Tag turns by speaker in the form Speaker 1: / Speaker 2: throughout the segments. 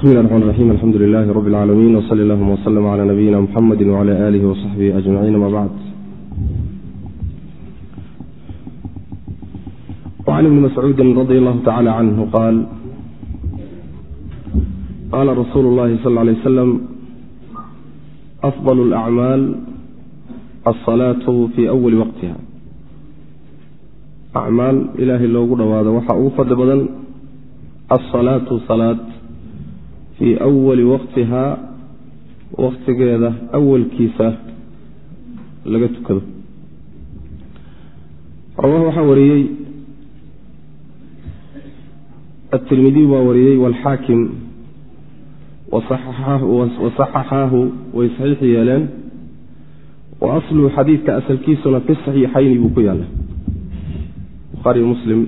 Speaker 1: bismi llahi raxmaan raxiim alxamdu lilahi rabbi اlcaalamiin wsali allahuma wslm cla nabiyina mxamedi wcla alihi wsaxbihi ajmaciin ama bacd وcan ibni mascuudi radi allahu tacala canhu qaal qaala rasuulu اllahi sal ly slam afضل اlأcmaal alصalaaةu fi awali waqtiha acmaal ilaahay loogu dhowaado waxaa ugu fadli badan alsalaatu salaad fii awali waqtihaa waqtigeeda awalkiisa laga tukado rawah waxaa wariyey atirmidiy baa wariyey wاlxaakim wasaxaxaahu way saxiix yeeleen wa asluhu xadiidka asalkiisuna fi saxiixayni buu ku yaalla buhaari muslim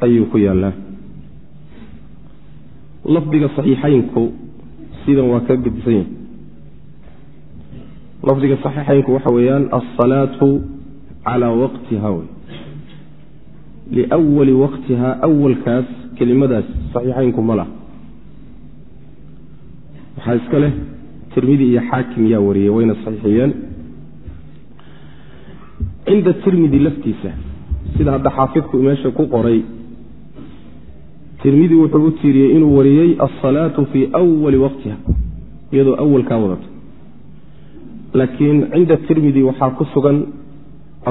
Speaker 1: ayuu ku yaalaa lafdiga saxiixaynku sidan waa ka gedisan yahay. Lafdiga saxiixaynku waxa weeyaan alsalaatu calaa waqtiha wey. Liwali waqtiha awalkaas kelimadaas saxiixaynku ma laha. Waxaa iska leh tirmidi iyo xaakim yaa wariyey wayna saxiixiyeen. Cinda tirmidi laftiisa sida hadda xaafidku meesha ku qoray tirmidi wuxuu u tiiriyey inuu wariyey alsalaatu fii wali waqtiha iyadoo awalkaa wadato. Laakiin cinda tirmidi waxaa ku sugan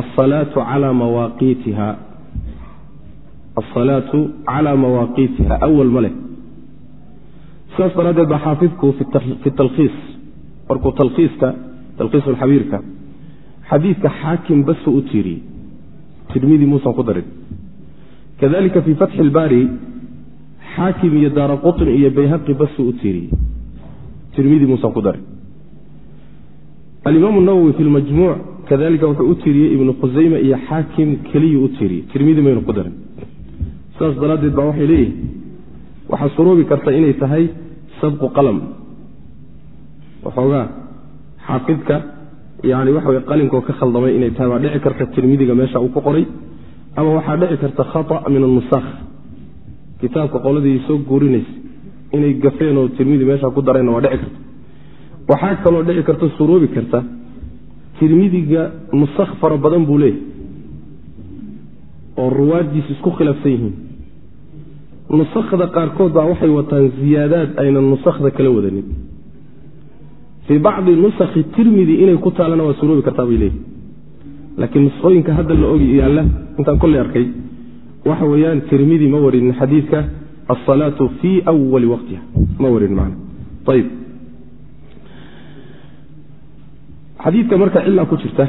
Speaker 1: asalaatu calaa mawaaqiitiha asalaatu calaa mawaaqiitiha awal ma leh. Sidaas daraaddeed baa xaafidku fi talkhiis markuu talkhiiska talkhiisulxabiirka xadiidka xaakim basuu u tiiriyey tirmidi muusan ku darin. Kadalika fii fatxi ilbaari xaakim iyo daara qutni iyo bayhaqi basuu u tiiriyey tirmidi muusan ku darin alimaam nawowi fi lmajmuuc kadalika wuxuu u tiiriyey ibnu khusayme iyo xaakim keliyuu u tiiriyey tirmidi maynu ku darin. Sidaas daraaddeed baa waxay leeyihiin waxaa suroobi karta inay tahay sabqu qalam. Waxoogaa xaafidka yani waxa wey qalinkoo ka khaldamay inay tahay waa dhici karta tirmidiga meesha uu ku qoray ama waxaa dhici karta khata min anusakh kitaabka qoladii soo guurinaysa inay gafeen oo tirmidi meesha ku dareenna waa dhici karta waxaa kaloo dhici karta suroobi karta. Tirmidiga nusakh fara badan buu leeyahy oo ruwaaddiisu isku khilaafsan yihiin. Nusakhda qaarkood baa waxay wataan ziyaadaad aynan nusakhda kala wadanin. Fii bacdi nusakhi tirmidi inay ku taalana waa suroobi kartaa bay leeyihi laakiin nuskhooyinka hadda la og yaalla intaan kolley arkay waxa weeyaan tirmidi ma warinin xadiidka alsalaatu fii wali waqtiha. Ma warin man ayb xadiidka marka cilaa ku jirta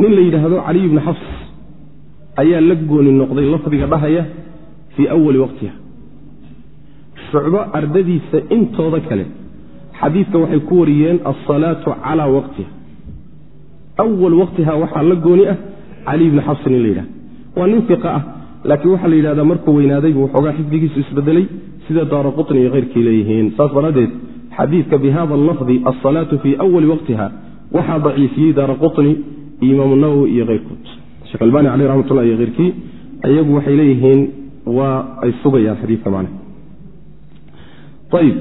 Speaker 1: nin la yidhaahdo caliy bni xafs ayaa la gooni noqday lafdiga dhahaya fii awali waqtiha. Shucbo ardadiisa intooda kale xadiidka waxay ku wariyeen alsalaatu calaa waqtiha awal waqtiha waxaa la gooni ah cali bni xafsin in la yidhahda waa nin fiqa ah laakiin waxaa la yidhahdaa markuu weynaaday buu waxoogaa xifdigiisu isbedelay sida daara qutni iyo keyrkii leeyihiin saas daraaddeed xadiidka bihada lafdi alsalaatu fii awali waqtiha waxaa daciifiyey daara qutni iyo imaamu nawowi iyo keyrkood sheekh albani caleyh raxmatullah iyo keyrkii iyagu waxay leeyihiin waa ay sugayaan xadiidka macna ayib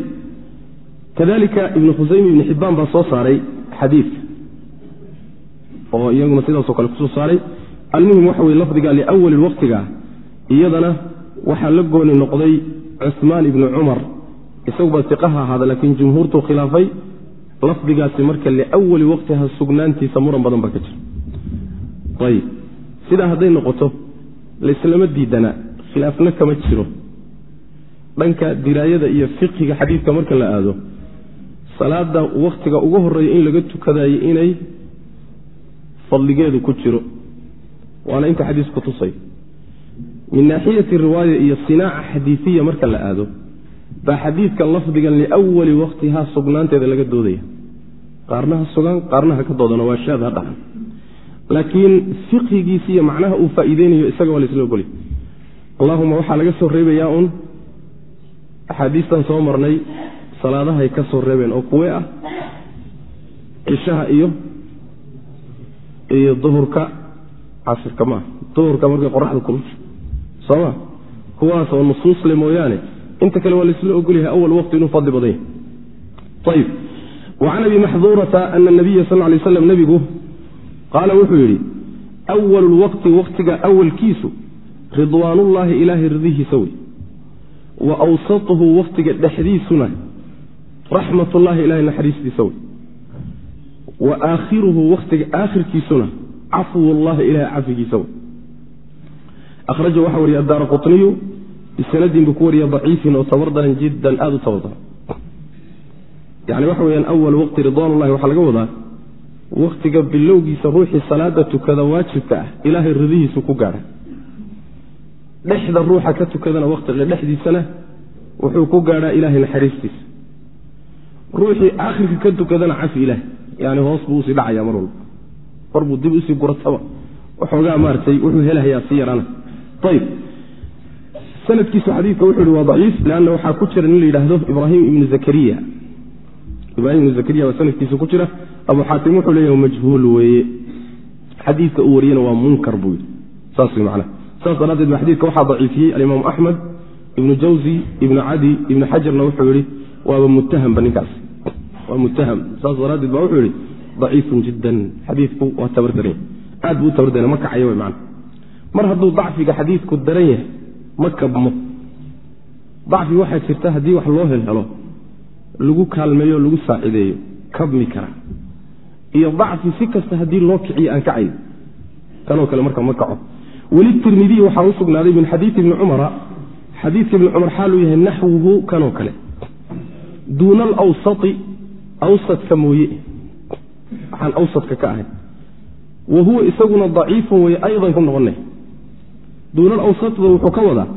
Speaker 1: kadalika ibnu khusayme ibni xibbaan baa soo saaray xadiidka oo iyaguna sidaasoo kale ku soo saaray. Almuhim waxa weye lafdiga liwali waqtiga iyadana waxaa la gooni noqday cuhmaan ibnu cumar. Isaguba iqaha ahaada laakiin jumhuurtuu khilaafay. Lafdigaasi marka liwali waqtiha sugnaantiisa muran badan baa ka jira. Ayib. Sidaa hadday noqoto laislama diidana khilaafna kama jiro. Dhanka diraayada iyo fiqhiga xadiidka marka la aado salaada waktiga ugu horreeya in laga tukadayo inay fadligeedu ku jiro. Waana inta xadiisku tusay. Min naaxiyati riwaaya iyo sinaaca xadiiiya marka la aado baa xadiidka lafdigan liwali waqtiha sugnaanteeda laga doodaya. Qaarna sugan qaarna ka doodano waa shaad ha dhahan laakiin fiqhigiisi iyo macnaha uu faa'iideynayo isaga waa laisla ogolya allahuma waxaa laga soo reebayaa un axaadiistan soo marnay salaadahay ka soo reebeen oo kuwe ah cishaha iyo iyo duhurka casirka maaha. Duhurka markay qoraxda kulusho sooma kuwaasoo nusuusle mooyaane inta kale waa laisla ogolyahay awal waqti inuu fadli badan yahay. Wacan abi maxduurata ana nabiya sal lay slam nebigu qaala wuxuu yidhi awalu lwaqti waqtiga awalkiisu ridwaanullaahi ilaahay ridihiisa wey wa awsatuhu waqtiga dhexdiisuna raxmatullaahi ilahay naxariistiisa wey wa aakhiruhu waqtiga aakhirkiisuna cafwullahi ilahay cafigiisa wey akhraja waxaa wariya addaara quniyu bisanadin buu ku wariya daciifin oo tabardaran jiddan aada u tabardaran yani waxa weyaan awal waqti ridwaanullahi waxaa laga wadaa waktiga bilowgiisa ruuxii salaada tukada waajibka ah ilaahay ridihiisu ku gaadha. Dhexda ruuxa ka tukadana waqtiga dhexdiisana wuxuu ku gaadhaa ilahay naxariistiisa. Ruuxii aakhirka ka tukadana cafi ilaah yani hoos buu u sii dhacaya mar walba mar buu dib u sii gurataba. Waxoogaa maaratay wuxuu helahayaa si yarana ayb sanadkiisu xadiidka wuxuu ihi waa daciif leanna waxaa ku jira nin la yidhaahdo ibraahim ibnu zakariya. Ibrahim ibnu zakariya baa sanadkiisa ku jira. Abu xaatim wuxuu leeyahay majhuul weeye. Xadiidka uu wariyena waa munkar buu yidhi. Saas wey macnaha saas daraaddeed ba xadiidka waxaa daciifiyey. Alimaamu axmed ibnu jawzi ibnu cadi ibnu xajarna wuxuu yihi waaba muttahamba ninkaas waa muttaham. Saas daraaddeed ba wuxuu yihi daciifun jiddan. Xadiidku waa tabardaran aad buu u tabardaran ma kacayo wey macana mar hadduu dacfiga xadiidku daran yahay ma kabmo. Dacfi waxaa jirta haddii wax loo helhelo lagu kaalmeeyo lagu saacideeyo kabmi kara. Iyo dacfi si kasta haddii loo kiciyo aan kacayn kanoo kale marka ma kaco. Weli tirmidiy waxaa u sugnaaday min xadiidi ibni cumara. Xadiidka ibni cumar xaaluu yahay naxwuhu kanoo kale. Duuna alawsai awsadka mooye. Waxaan awsadka ka ahay. Wa huwa isaguna daciifun wey aydan ku noqonay duuna alawsatda wuxuu ka wadaa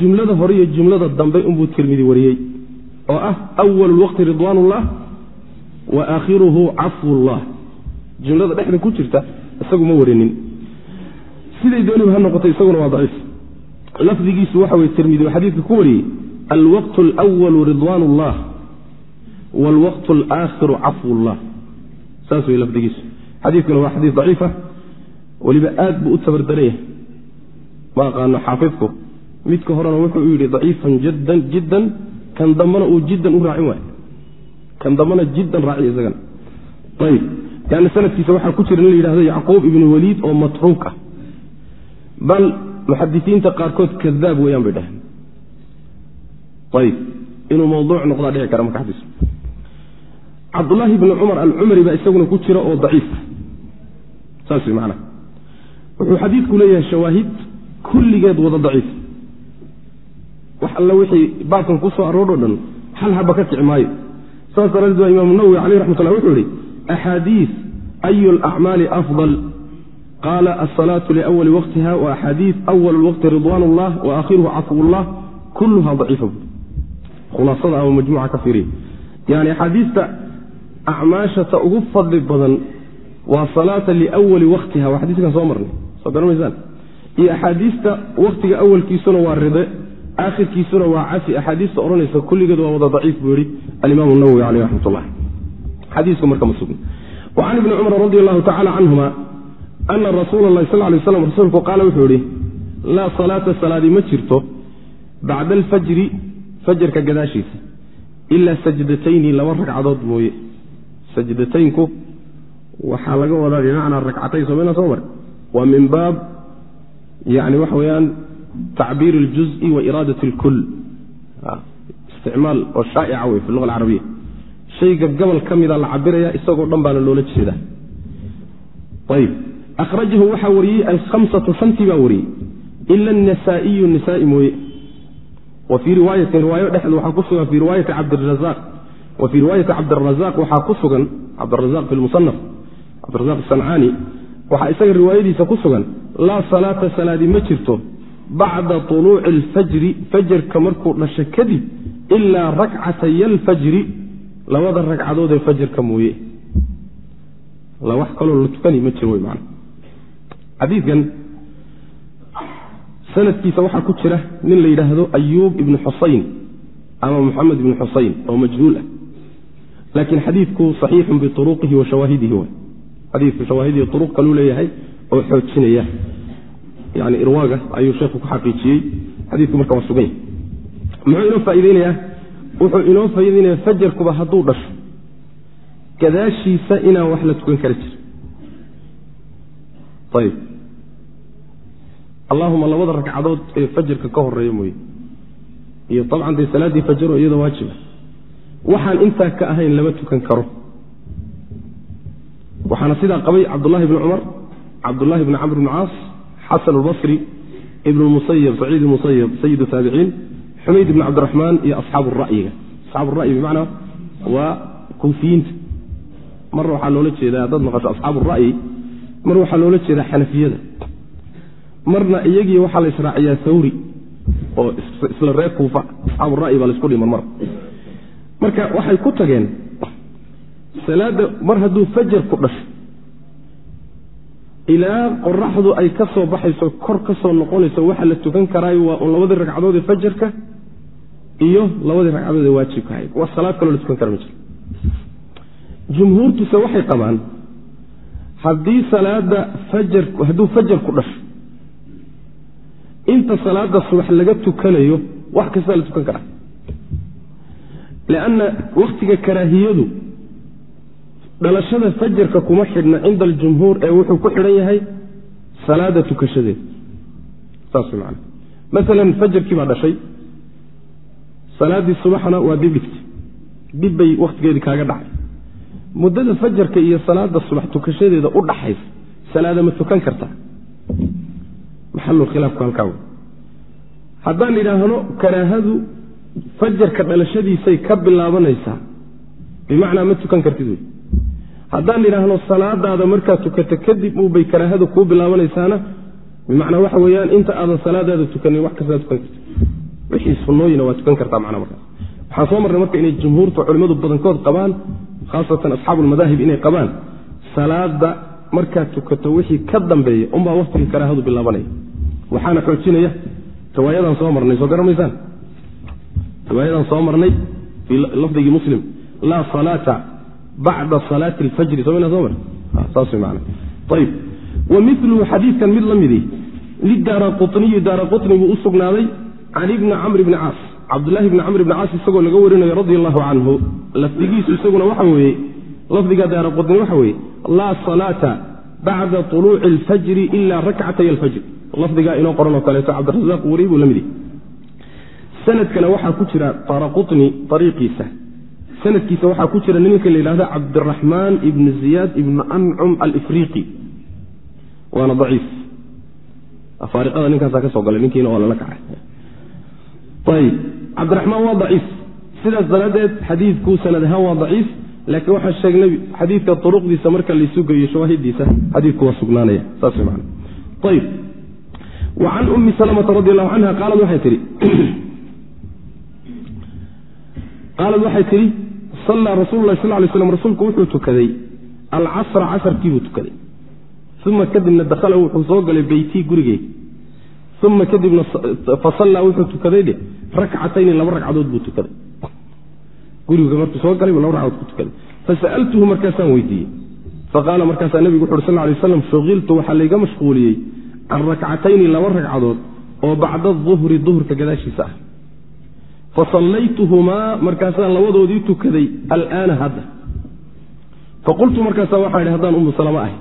Speaker 1: jumlada hore iyo jumlada dambe unbuu tirmidi wariyey oo ah awalu lwaqti ridwaan ullah wa aakhiruhu cafwullah. Jumlada dhexda ku jirta isagu ma warinin. Siday dooniba ha noqotay isaguna waa daciif. Lafdigiisu waxa weye tirmidi oo xadiidka ku wariyey alwaqt alwalu ridwaan waalwaqt alaakhiru cafwullah saas wey lafdigiisu xadiidkuna waa xadiis daciifa weliba aad buu u tabardaran yahay ma aqaano xaafidku midka horena wuxuu yidhi daciifan jiddan kan dambana uu jiddan u raacin waayo kan dambana jiddan raaciy isagana ayib yani sanadkiisa waxaa ku jira in la yidhahdo yacquub ibnu waliid oo matruuk ah bal muxadisiinta qaarkood kadaab weeyaan bay dhaheen ayib inuu mawduuc noqdaa dhici kara marka xadiis cabdulaahi bni cumar alcumari baa isaguna ku jira oo daciif saas wey macnaha. Wuxuu xadiidku leeyahay shawaahid kulligeed wada daciif. Wax alla wixii baabkan ku soo dhan hal haba ka kici maayo. Saas daraaddeed baa imaamu nawowi caleyh raxmatullah wuxuu yihi axaadiis ayu alacmaali afdal? Qaala alsalaatu liawali waqtiha wa axaadiis awal lwaqti ridwaan ullah wa aakhiruhu cafwullah kulluha daciifa bu khulaasada ama majmuuca ka fiiriya. Yani axaadiista acmaashata ugu fadli badan waa salaata liwali waktiha waa xadiiskan soo marnay soo garamaysaan iyo axaadiista waktiga awalkiisuna waa ride aakhirkiisuna waa cafi axaadiista odhanaysa kulligeed waa wada daciif buu yihi alimaam nawowi caleyh raxmat ullah xadiisku marka ma sugna wa can ibni cumar radi allahu tacala canhuma ana rasuula allahi sal lay slam rasuulku qaala wuxuu yihi laa salaata salaadi ma jirto bacda alfajri fajarka gadaashiisa ilaa sajdatayni laba ragcadood mooye sajdataynku waxaa laga wadaa bimacnaa rakcatayn somayna soo mare waa min baab yani waxa weeyaan tacbiir اljuزءi wa iraadat اlkul isticmaal oo shaa'ica wey fi luga alcarabiya shayga gobol ka mida la cabiraya isagoo dhan baana loola jeedaa ayb akhrajahu waxaa wariyey alhamsatu shantii baa wariyey ila النasaa'iyu nisaai mooye wa fii riwaayatin riwaayo dhexda waxaa ku sugan fii riwaayati cabdirazaq wa fii riwaayati cabdirazaq waxaa ku sugan cabdirazaq fi lmusanaf cabdirazaq sancaani waxaa isaga riwaayadiisa ku sugan laa salaata salaadi ma jirto bacda طuluuci اlfajri fajarka markuu dhasho kadib ilaa rakcatay alfajri labada ragcadood ee fajarka mooye. Wax kaloo la tukani ma jiro man xadiikan sanadkiisa waxaa ku jira nin la yidhaahdo ayuub ibnu xusayn ama muxamed ibnu xusayn oo majhuul ah laakiin xadiidku saxiixun biuruqihi wa shawaahidihi w kaluu leeyahay oo xoojinaya. Yani irwaaga ayuu sheekhu ku xaqiijiyey. Xadiidku marka waa sugan yahy muxuu inoo faaideynayaa wuxuu inoo faa'ideynaya fajarkuba hadduu dhasho. Gadaashiisa inaan wax la tukan kara jir ayib. Allahuma labada ragcadood ee fajarka ka horreeya mooye. Iyo dabcan dee salaaddii fajaro iyadoo waajiba waxaan intaa ka ahayn lama tukan karo. Waxaana sidaa qabay cabdullahi bni cumar cabdullahi bni camr bni caas xasan albasri ibn musayab saciid musayab sayid taabiciin xumayd ibn cabdiraxmaan iyo asxaabu ra'yiga. Asxaabu ra'yi bimacnaa waa kuufiyiinta. Mar waxaa loola jeedaa haddaad maqasho asxaabu ra'yi mar waxaa loola jeedaa xanafiyada. Marna iyagii waxaa la israaciyaa thawri oo isla reer kuufa asxaabu ra'yi baa la isku dhiman mar marka waxay ku tageen salaadda mar hadduu fajarku dhasho ilaa qoraxdu ay ka soo baxayso kor ka soo noqonayso waxa la tukan karaayo waa un labadii ragcadood ee fajarka iyo labadii ragcadood ee waajibka ahayd. Waa salaad kaloo la tukan kara ma jiro jumhuurtuse waxay qabaan haddii salaada fajar hadduu fajarku dhasho inta salaada subax laga tukanayo wax kastaa la tukan karaa lianna wakhtiga karaahiyadu dhalashada fajarka kuma xidhna cinda aljumhuur ee wuxuu ku xidhan yahay salaada tukashadeeda saas man maalan fajarkii baa dhashay salaaddii subaxna waa dib dib bay wakhtigeedii kaaga dhacay muddada fajarka iyo salaada subax tukashadeeda u dhaxaysa salaada ma tukan kartaa maxalulkhilaafku halkaa wey haddaan idhaahno karaahadu fajarka dhalashadiisay ka bilaabanaysaa. Bimacnaa ma tukan kartid wey. Haddaan idhaahno salaadaada markaad tukato kadib uubay karaahadu kuu bilaabanaysaana bimacnaa waxa weeyaan inta aadan salaadaada tukanin wax kastaa tukan karti wixii sunnooyina waa tukan kartaa macnaa markaas waxaan soo marnay marka inay jumhuurta culimmadu badankood qabaan khaasatan asxaabuulmadaahib inay qabaan salaada markaad tukato wixii ka dambeeya unbaa waktiga karaahadu bilaabanaya. Waxaana xoojinaya riwaayadan soo marnay soo garamaysaan riwaayadan soo marnay fii lafdigii muslim laa salaata bacda salaati alfajri soo soo mar saas man ayib wa miluhu xadiidkan mid la midi lidaara quniyi daara quni buu u sugnaaday can ibni camr bni caas. Cabdulahi bni camr bni caas isagoo laga warinayo radi allahu canhu lafdigiisu isaguna waxa weeye lafdiga daara quni waxa weeye laa salaata bacda طuluuci اlfajri ila rakcatay alfajr. Lafdigaa inoo qoran oo kaleeto cabdirasaaq wariy buu la mid sanadkana waxaa ku jira daraquni ariiqiisa sanadkiisa waxaa ku jira ninka la yidhahda cabdiraxmaan ibnu ziyaad ibnu ancum alifriqi waana daciif. Afaariqada ninkaasaa ka soo galay ninkiina waa lala kacay. Ayib cabdiraxmaan waa daciif. Sidaas daraaddeed xadiidku sanad ahaan waa daciif laakiin waxaan sheegnay xadiidka uruqdiisa marka laysu geeyo shawaahidiisa xadiidku waa sugnaanaya. Saas man ayib. Wa can ummi salamata radi allahu canha qaalad waxay tihi qaalad waxay tidhi sallaa rasuulu lahi sal lay slam rasuulku wuxuu tukaday. Alcasra casarkiibuu tukaday. Uma kadibna dakhala wuxuu soo galay beytii gurigeyga uma kadibna fasallaa wuxuu tukaday dhe rakcatayni laba ragcadood buu tukaday. Guriga markuu soo galay laba ragcadood ku tukaday. Fasa'altuhu markaasaan weydiiyey. Faqaala markaasaa nebigu wuxu uri sal lay aslam shuqiltu waxaa layga mashquuliyey can rakcatayni laba ragcadood oo bacda duhri duhurka gadaashiisa ah fasallaytuhumaa markaasaan labadoodii tukaday alaana hadda. Faqultu markaasaa waxaa idhi haddaan umu salama ahay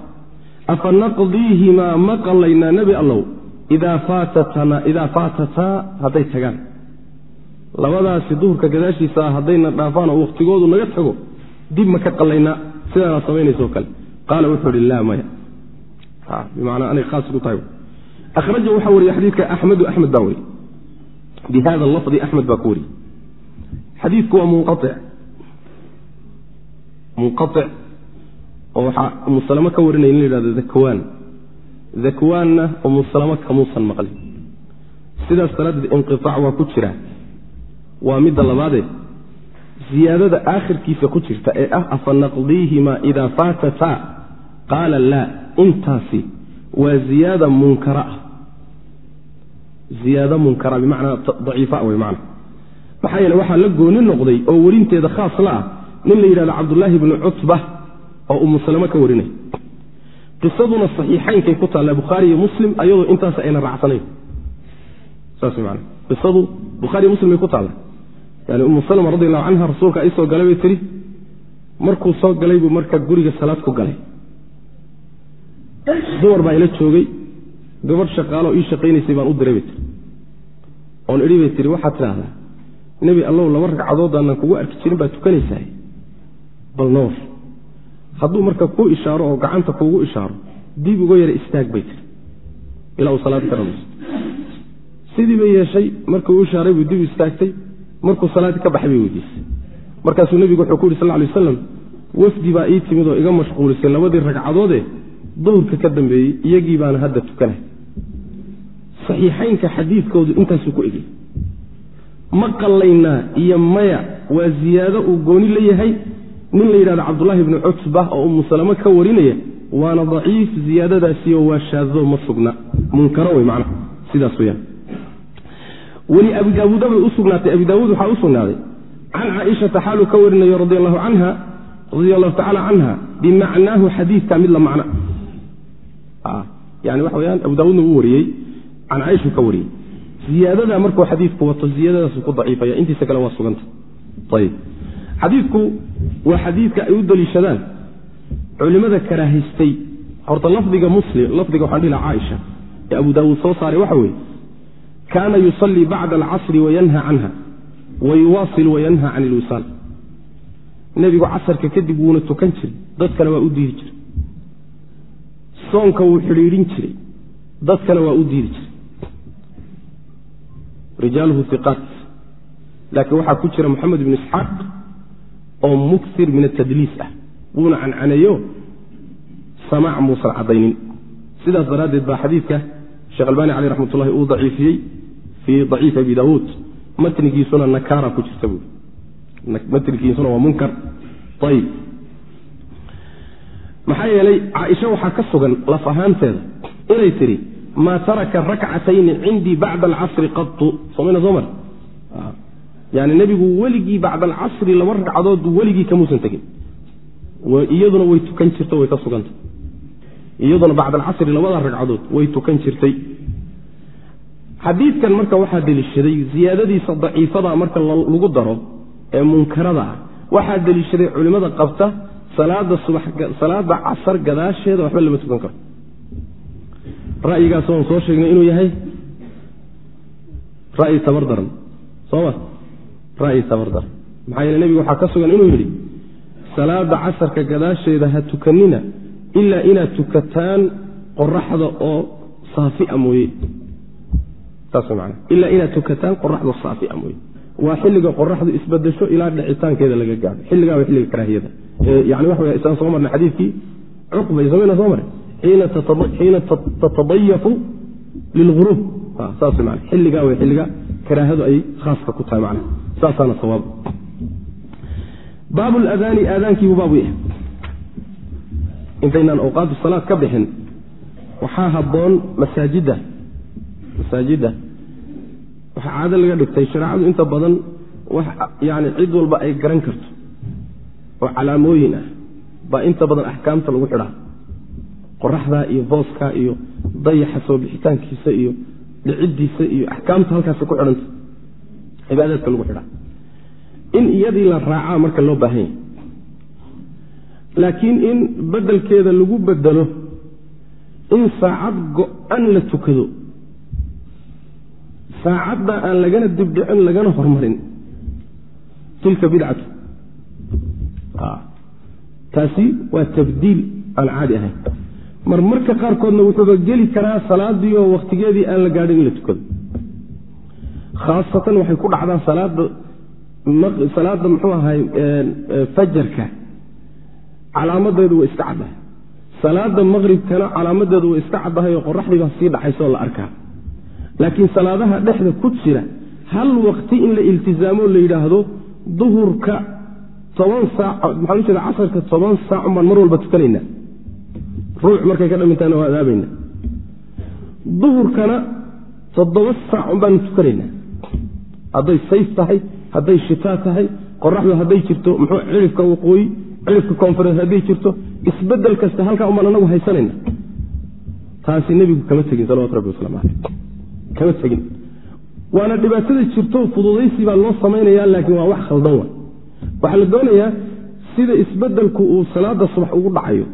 Speaker 1: afa naqdiihimaa ma qallaynaa nebi allow? Idaa faatataa hadday tagaan. Labadaasi duhurka gadaashiisa ah haddayna dhaafaan oo wakhtigoodu naga tago dib ma ka qallaynaa. Sidaanaa samaynayso kale. Qaala wuxuu ihi laa maya. Bimacnaa anay khaas ku tahay. Akhraja waxaa wariye xadiidka axmedu axmed baa wariye bihada lafdi axmed baa ku wariyey xadiidku waa munqaic munqaic oo waxaa umusalamo ka warinaya in la yidhahdo dakwaan dakwaanna umusalamo kamuusan maqlin sidaas daraaddeed inqiaac waa ku jiraa waa midda labaadee ziyaadada aakhirkiisa ku jirta ee ah afa naqdiihimaa idaa faatataa qaala laa intaasi waa ziyaada munkara ah ziyaado munkara bimacnaa daciifa wey macna. Maxaa yeele waxaa la gooni noqday oo werinteeda khaas la ah nin la yidhahdo cabdullaahi bnu cutba oo umu salamo ka warinay. Qisaduna saxiixaynkay ku taalla bukhaari iyo muslim ayadoo intaas ayna raacsanayn. Saas man qisadu bukhaari muslim bay ku taalla yani umu salma radi allahu canha rasuulka ay soo galay bay tihi markuu soo galay buu marka guriga salaad ku galay. Dumar baa ila joogay gabadh shaqaaloo ii shaqaynaysay baan u diray bay tii oon idhi bay tihi waxaad tidhaahdaa nebi allow laba ragcadood aanan kugu arki jirin baad tukanaysaa bal noor hadduu marka kuu ishaaro oo gacanta kuugu ishaaro dib uga yara istaag bay tiri. Ilaa uu salaad ka dhamaysto sidii bay yeeshay markuu u ishaaray buu dib istaagtay markuu salaaddii ka baxay bay weydiisay. Markaasuu nebigu wuxuu ku yidhi sal ly waslam wafdi baa ii timid oo iga mashquulisay labadii ragcadoodee duhurka ka dambeeyey iyagii baana hadda tukanay saxiixaynka xadiidkoodu intaasuu ku egey ma qallaynaa iyo maya waa ziyaado uu gooni la yahay. Nin la yidhahdo cabdullaahi bni cutba oo umu salamo ka warinaya waana daciif ziyaadadaasiyo waa shaadoo ma sugna. Munkaro wey macnaha sidaas weyaan weli abi daawuuda bay u sugnaatay. Abi daawuud waxaa u sugnaaday can caaishata xaaluu ka warinayo radi allahu canha radia allahu tacala canha bimacnaahu xadiidka mid la macna. Yani waxa weyaan abu daawuudna uu wariyey can caaishuu ka wariyey ziyaadadaa markuu xadiidku wato ziyadadaasu ku daciifaya intiisa kale waa suganta. Ayb xadiidku waa xadiidka ay u daliishadaan culimada karaahaystay horta lafdiga muslim lafdiga waxaan dhihi laha caaisha ee abu daawuud soo saaray waxa weeye kaana yusallii bacda alcasri wayanha canha wayuwaasil wayanha can ilwisaal nebigu casarka kadib wuuna tukan jiray dadkana waa u diidi jiray. Soonka wuu xidhiidhin jiray dadkana waa u diidi jiray rijaaluhu iqaat laakiin waxaa ku jira moxamed ibn isxaaq oo mukir min atadliis ah. Wuuna cancaneeyo samaac muusan caddaynin. Sidaas daraaddeed baa xadiidka sheekh albani caleyh raxmat ullahi uu daciifiyey fii daciif abi daawuud. Matnigiisuna nakaara ku jirta buui matnigiisuna waa munkar. Ayib maxaa yeelay caaisha waxaa ka sugan laf ahaanteeda. Inay tidhi maa taraka rakcatayni cindii bacda alcasri qatu somayna soo mar. Yani nebigu weligii bacda alcasri laba ragcadood weligii kamuusan tegin. Iyaduna way tukan jirta way ka sugantay. Iyaduna bacda alcasri labada ragcadood way tukan jirtay. Xadiidkan marka waxaa deliishaday ziyaadadiisa daciifada marka lagu daro ee munkarada ah. Waxaa deliishaday culimmada qabta salaada casar gadaasheeda waxba lama tukan karo ra'yigaas soo sheegnay inuu yahay ra'yi tabar daran sooma ra'yi tabar daran maxaa yeele nebigu waxaa ka sugan inuu yidhi salaada casarka gadaasheeda ha tukanina ilaa inaad tukataan qoraxda oo saafia mooye. Saas man ilaa inaad tukataan qoraxda saafia mooye. Waa xilliga qoraxdu isbadasho ilaa dhicitaankeeda laga gaadho. Xilligaa xilliga karaahiyada. Yani waxa wey isaan soo marnay xadiidkii? Cuqbay samayna soo maray xiina tatadayafu lilguruub xilligaa way xilliga karaahadu ay khaaska ku tahay man saasaana sawaab baab ladaani aadaankiibuu baabu yahay intaynaan awqaatu salaad ka bixin waxaa habboon masaajidda masaajidda waxaa caado laga dhigtay shareecadu inta badan yani cid walba ay garan karto oo calaamooyin ah baa inta badan axkaamta lagu xidhaa qoraxdaa iyo booskaa iyo dayaxa soo bixitaankiisa iyo dhiciddiisa iyo axkaamta halkaasi ku xidhanta. Cibaadaadka lagu xidhaa in iyadii la raacaa marka loo baahan yahay. Laakiin in beddelkeeda lagu bedelo in saacad go-an la tukado. Saacadda aan lagana dibdhicin lagana hormarin. Tilka bidcatu. Taasi waa tabdiil aan caadi ahayn marmarka qaarkoodna wuxuuba geli karaa salaadii oo wakhtigeedii aan la gaadhin in la tukado khaasatan waxay ku dhacdaa salaada salaada muxuu ahay fajarka. Calaamadeedu way iska caddahay. Salaada maqribkana calaamadeedu way iska caddahay oo qoraxdii baa sii dhacaysa oo la arkaa. Laakiin salaadaha dhexda ku jira hal wakti in la iltizaamo la yidhaahdo duhurka toban saac maxaa u jeeda casarka toban saacun baan mar walba tukanaynaa ruux markay ka dhamintaana waa adaabayna duhurkana toddoba saacun baanu tukanaynaa hadday sayf tahay hadday shitaa tahay qoraxdu hadday jirto muxuu cirifka waqooyi cirifka koonfureed hadday jirto isbeddel kasta halkaa umbaan anagu haysanayna taasi nebigu kama tegin salawatu rabbi waslamu caleyh kama tegin. Waana dhibaatada jirto fududaysi baa loo samaynaya laakiin waa wax khaldan wa waxaa la doonayaa sida isbedelku uu salaada subax ugu dhacayo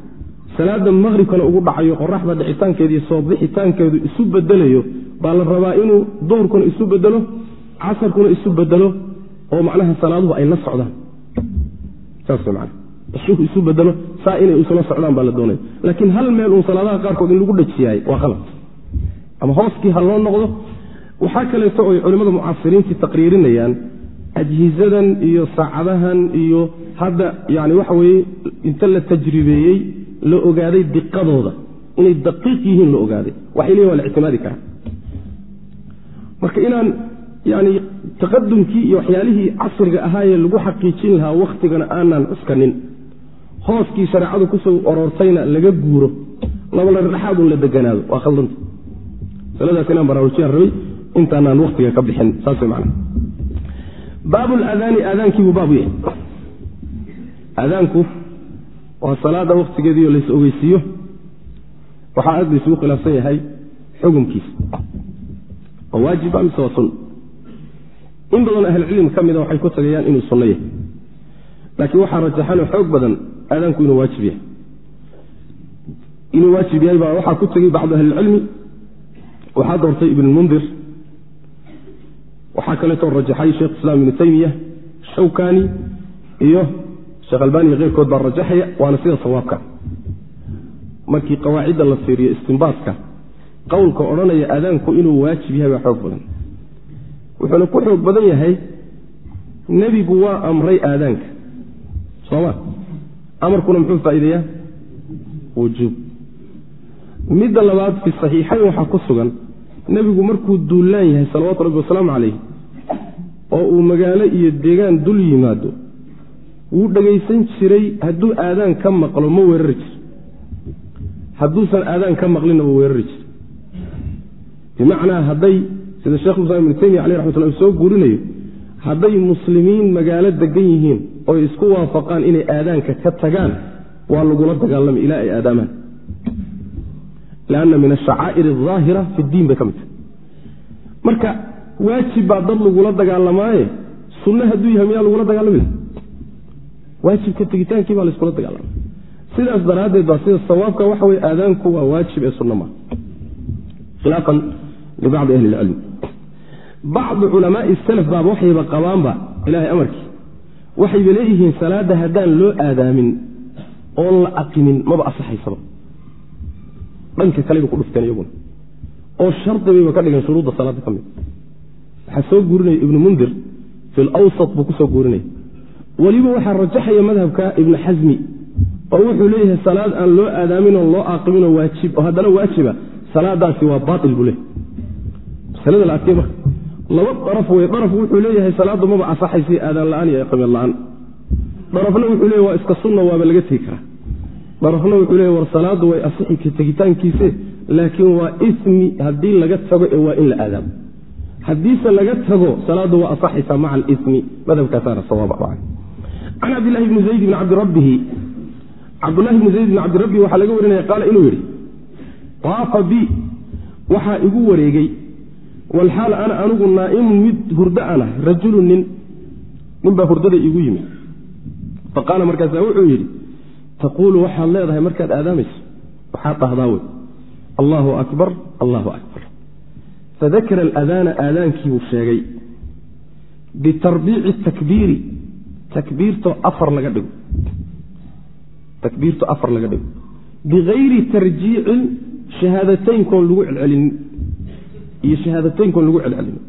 Speaker 1: salaada maqribkana ugu dhacayo qoraxda dhicitaankeediiyo soo bixitaankeedu isu bedelayo baa la rabaa inuu duhurkuna isu bedelo casarkuna isu bedelo oo macnaha salaaduhu ay la socdaan. Ishuhu isu bedelo saa inay isla socdaan baa la doonaya. Laakiin hal meel uun salaadaha qaarkood in lagu dhajiyaay waa qalad ama hooskii ha loo noqdo waxaa kaleeto oy culimmada mucaasiriintii taqriirinayaan ajhizadan iyo saacadahan iyo hadda yani waxa weye inta la tajribeeyey la ogaaday diqadooda. Inay daqiiq yihiin la ogaaday. Waxay leeyihiin waa la ictimaadi karaa. Marka inaan yani taqadumkii iyo waxyaalihii casriga ahaayee lagu xaqiijin lahaa wakhtigana aanaan cuskanin hooskii shareecadu ku soo oroortayna laga guuro. Laba la deganaado. Waa khaldanta masaladaas inaan baraarujiyaan rabay intaanaan waktiga ka bixin. Saas way macana baabu ladaani aadaankiibuu baabu yahay waa salaada waktigeediio lays ogeysiiyo waxaa aad laysugu khilaafsan yahay xukumkiisa. Oo waajiba mise waa sun in badan ahlucilmi ka mida waxay ku tagayaan inuu sunno yahay. Laakiin waxaa rajaxanoo xoog badan aadaanku inuu waajib yahay. Inuu waajib yahay baa waxaa ku tegey bacdu ahlilcilmi waxaa doortay ibnmundir waxaa kaleetoo rajaxay sheekh islaam ibnu taymiya shawkani iyo sheekh albani iyo keyrkood baa rajaxaya waana sida sawaabka. Markii qawaacidda la fiiriyo istinbaatka qowlka odhanaya aadaanku inuu waajib yahay baa xoog badan. Wuxuuna ku xoog badan yahay nebigu waa amray aadaanka. Sooma amarkuna muxuu faa'iideeyaa? Wujuub. Midda labaad fi saxiixayn waxaa ku sugan nebigu markuu duullaan yahay salawaatu rabbi wasalaamu calayh oo uu magaalo iyo deegaan dul yimaado wuu dhegaysan jiray hadduu aadaan ka maqlo ma weerari jir. hadduusan aadaan ka maqlinna wuu weerari jir. bimacnaa hadday sida shekh islam ibnu taymiya caleh raxmat soo guurinayo hadday muslimiin magaalo degan yihiin oy isku waafaqaan inay aadaanka ka tagaan waa lagula dagaalamay ilaa ay aadaamaan. Lanna min ashacaa'ir aahira fi diin bay ka mid tahay. Marka waajib baa dad lagula dagaalamaaye? Sunne hadduu yahay miyaa lagula dagaalami waajibka tegitaankii baa layskula dagaalamay sidaas daraaddeed baa sida sawaabka waxa weye aadaanku waa waajib ee sunno maa khilaafan libacdi ahli ilcilmi. Bacdu culamaai salaf baaba waxayba qabaanba ilahay amarkii. Waxayba leeyihiin salaadda haddaan loo aadaamin oon la aqimin maba asaxaysaba. Dhanka kaleba ku dhufteen iyaguna. Oo shardi bayba ka dhigan shuruudda salaadda ka mid. Waxaa soo guurinaya ibnu mundir fi lawsat buu ku guurinaya weliba waxaa rajaxaya madhabka ibnu xasmi oo wuxuu leeyahay salaad aan loo aadaaminoo loo aaqiminoo waajib oo haddana waajiba salaadaasi waa baail buu leeyahy masalada la laba daraf wey daraf wuxuu leeyahay salaaddu maba asaxaysa aadaan la'aan iyo iqamin la'aan. Darafna wuxuu leeyahy waa iska sunna waaba laga tegi karaa. Darafna wuxuu leeyahy war salaaddu way asixi tegitaankiise laakiin waa ismi haddii laga tago ee waa in la aadaamo haddiise laga tago salaaddu waa asaxaysaa maca alismi madhabkaasaana sawaab can cabdilahi bni zayd bni cabdirabbihi cabdulahi bni zayd bni cabdirabbihi waxaa laga warinaya qaala inuu yidhi taafa bi waxaa igu wareegey walxaal ana anigu naa'imun mid hurdo anah rajulu nin ninbaa hurdada igu yimid. Faqaala markaasa wuxuu yidhi taquulu waxaad leedahay markaad aadaamayso waxaad dhahdaa wey. Allahu akbar allahu akbar. Fadakara aladaana aadaankiibuu sheegay bitarbiici takbiiri takbiirto afar laga dhigo. Takbiirto afar laga dhigo. Bigayri tarjiicin shahaadateynkoon lagu celcelinin iyo shahaadateynkoon lagu celcelinin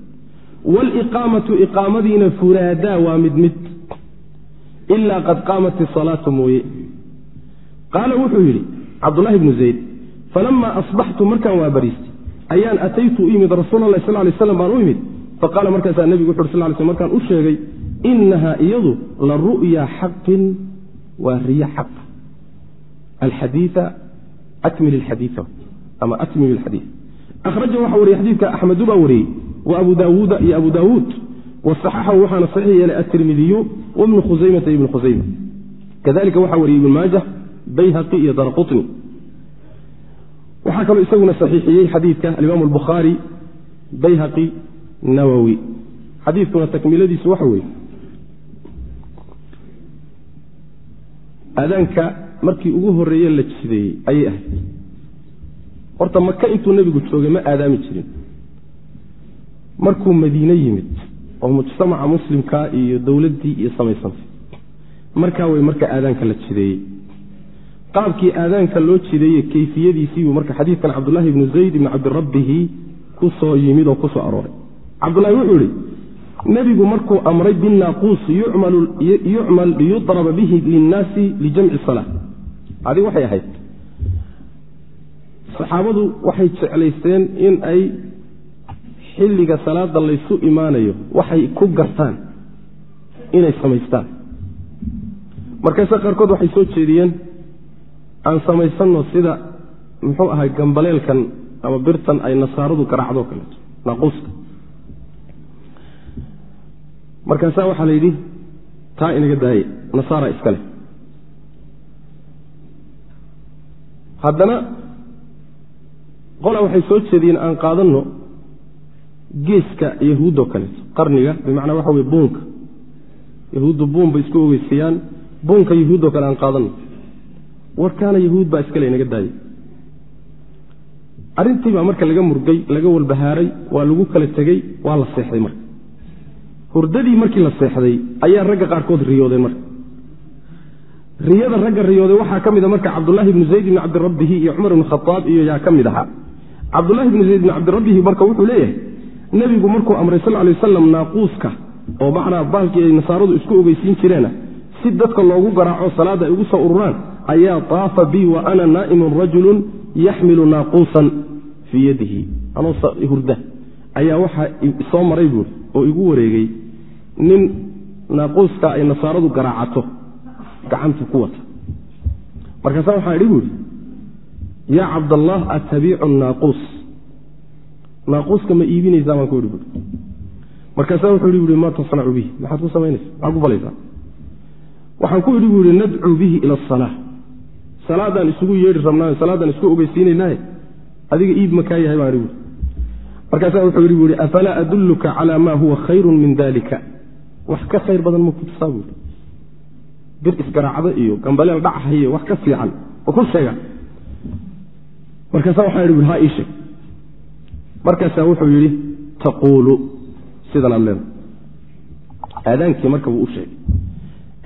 Speaker 1: waaliqaamatu iqaamadiina furaadaa waa mid mid. Ilaa qad qaamat isalaatu mooye. Qaala wuxuu yidhi cabdulahi bnu zayd falamaa asbaxtu markaan waa bariistay ayaan ataytu u imid rasuul lah sal lay slam baan u imid faqaala markaasaa nebigu wuxu ur sal sl markaan u sheegay inaha iyadu la ru'ya xaqin waa riyo xaq alxadiia akmil alxadiia ama atmim alxadiid akhraja waxaa wariyey xadiidka axmedu baa wariyey wa abu daawuuda iyo abu daawuud wasaxaxahu waxaana saxiix yeelay atirmidiyu wabnu khusaymata ibnu khusayma kadalika waxaa wariyey ibnu maajah bayhaqi iyo darqutni waxaa kaloo isaguna saxiixiyey xadiidka alimaam albukhaari bayhaqi nawowi xadiidkuna takmiladiisu waxa weeye aadaanka markii ugu horreeye la jideeyey ayay ahayd. Horta maka intuu nebigu joogay ma aadaami jirin. Markuu madiine yimid oo mujtamaca muslimka iyo dowladdii iyo samaysantay markaa way marka aadaanka la jideeyey qaabkii aadaanka loo jideeye kayfiyadiisiibuu marka xadiidkan cabdulahi ibnu zayd ibni cabdirabbihi ku soo yimid oo ku soo arooray. Cabdulahi wuxuu yihi nebigu markuu amray binaaquus yucmal liyudraba bihi linnaasi lijamci sala adig waxay ahayd. Saxaabadu waxay jeclaysteen in ay xilliga salaada laysu imaanayo. Waxay ku gartaan inay samaystaan. Markaase qaarkood waxay soo jeediyeen aan samaysanno sida muxuu ahay gambaleelkan ama birtan ay nasaaradu garaacdoo kaleeto naaquuska markaasaa waxaa la yidhi taa inaga daaye nasaara iskale haddana qola waxay soo jeediyeen aan qaadanno geeska yahuuddoo kaleeto qarniga bimacnaa waxa weye buunka. Yahuuddu buun bay isku ogeysayaan buunka yahuuddoo kale aan qaadanno. Warkaana yahuud baa iskale inaga daayey arrintii baa marka laga murgay laga walbahaaray waa lagu kala tegey waa la seexday marka hurdadii markii la seexday ayaa ragga qaarkood riyoodeen marka. Riyada ragga riyooday waxaa ka mid a marka cabdulahi bnu zayd bni cabdirabbihi iyo cumar ibnu khaaab iyo yaa ka mid ahaa cabdulahi bnu zayd bni cabdirabbihi marka wuxuu leeyahay nebigu markuu amray sal lay wasalam naaquuska oo macnaa baalkii ay nasaaradu isku ogeysiin jireena si dadka loogu garaaco salaadda ay ugu soo ururaan ayaa taafa bii wa ana naa'imun rajulun yaxmilu naaquusan fii yadihi. Anoo hurda. Ayaa waxaa soo maray buuri oo igu wareegay nin naaquuska ay nasaaradu garaacato gacanta ku wata. Markaasa waxaa idhi buuhi yaa cabdallah atabiicu naaquus naaquuska ma iibinaysaa baan ku idhi buui markaasaa wuxuu ihi buui maa tasnacu bihi. Maxaad ku samaynaysa maxaad ku falaysaa waxaan ku idhi bu ihi nadcuu bihi ila asalaa salaadaan isugu yeedhi rabnaayo salaadaan isku ogeysiinaynaaye adiga iib ma yahay baan ihi buui markaasaa wuxuu yidhi buuhi afalaa adulluka calaa maa huwa khayrun min dalika wax ka khayr badan ma ku tusaa buui bir isgaraacda iyo gambaleel dhachayo wax ka fiican oo ku sheega. Markaasa waxaa yidhi ha ii sheeg. Markaasaa wuxuu yidhi taquulu sidan aad leeda aadaankii marka wuu u sheegay.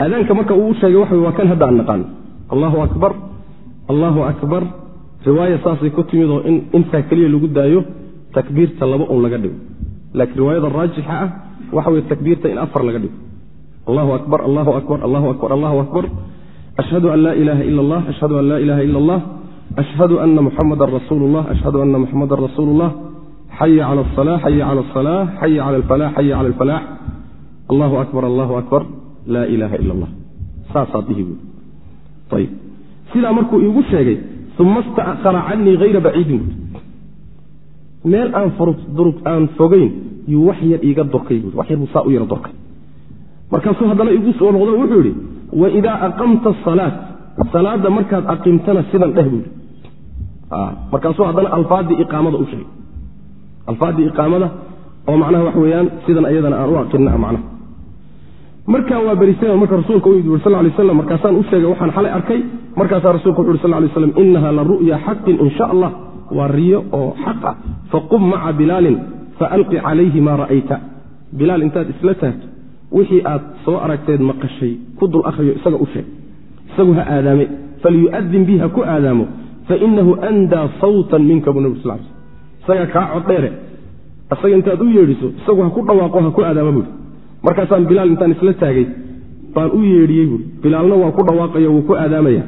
Speaker 1: Aadaanka marka uu u sheegay waxa waa kan hadda aan naqaano allahu akbar allahu akbar. Riwaaya saasay ku timid oo in intaa keliya lagu daayo takbiirta laba un laga dhigo. Laakiin riwaayada raajixa ah waxa weye takbiirta in afar laga dhigo. Allahu akbar allahu akbar allahu akbar allahu akbar. Ashhadu an laa ilaaha ila allah ashhadu an laa ilaha ila allah ashhadu ana muxamadan rasuulu llah ashhadu ana muxamadan rasuulu llah xaya cala asala xaya cala asala xaya cala alfalax xaya cala alfalaax allahu akbar allahu akbar laa ilaaha ila allah saasaa dihi buui ayib sidaa markuu iigu sheegay uma ista'khara canii hayra baciidin meel aan fogeyn yuu wax yar iiga dorkay buui wax yar dorkay. Markaasuu haddana igu soo noqdo wuxuu yidhi waidaa aqamta asalaat salaadda markaad aqimtana sidan dheh buui markaasuu haddana alfaadii iqaamada u sheegay. Alfaadii iqaamada oo macnaha wax weeyaan sidan ayadana aan u aqinna macnaha. Markaa waa beriseen marka rasuulka u yimid uri sal lay slam markaasaan u sheegay waxaan xalay arkay. Markaasaa rasulka wuxu uhi sal lay slam inaha la ru'ya xaqin in sha allah waa riyo oo xaq ah. Faqum maca bilaalin faalqi calayhi maa ra'ayta. Bilaal intaad isla taagto wixii aad soo aragteed maqashay ku dul akhriyo isaga u sheeg. Isagu ha aadaame. Falyu'adin bi ku aadaamo. Fainahu andaa sawtan minka buu nabig sal l isaga kaa coddheere isaga intaad u yeedhiso isagu ha ku dhawaaqo ha ku aadaama buui markaasaan bilaal intaan isla taagay baan u yeedhiyey buui bilaalna waa ku dhawaaqayo wuu ku aadaamaya.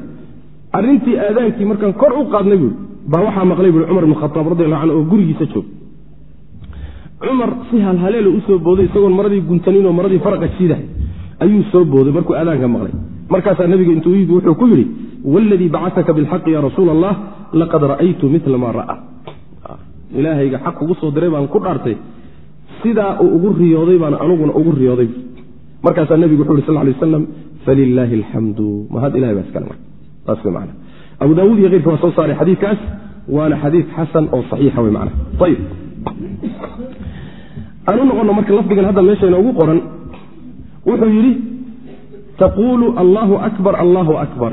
Speaker 1: Arrintii aadaankii markaan kor u qaadnay buui baa waxaa maqlay buui cumar ibn khataab radiallahu canhu oo gurigiisa joog. Cumar si halhaleelo u booday isagoon maradii guntaninoo maradii faraqa jiidahay ayuu soo booday markuu aadaanka maqlay. Markaasaa nabiga intuu yidi wuxuu ku yidhi waladii bacataka bilxaqi ya rasuula allah laqad ra'aytu mila maa ra'a. Ilaahayga xaq kugu soo diray baan ku dhaartay sidaa uu ugu riyooday baan anuguna ugu riyooday. Markaasaa nebigu wuxu yhi sal lay waslam falilaahi alxamdu mahad ilahay baa iskale marka taas wey macana abu daawuud iyo keyrka waa soo saaray xadiidkaas waana xadiid xasan oo saxiixa wey macana ayib aan u noqono marka lafdigan hadda meesha inoogu qoran wuxuu yidhi taquulu allahu akbar allahu akbar.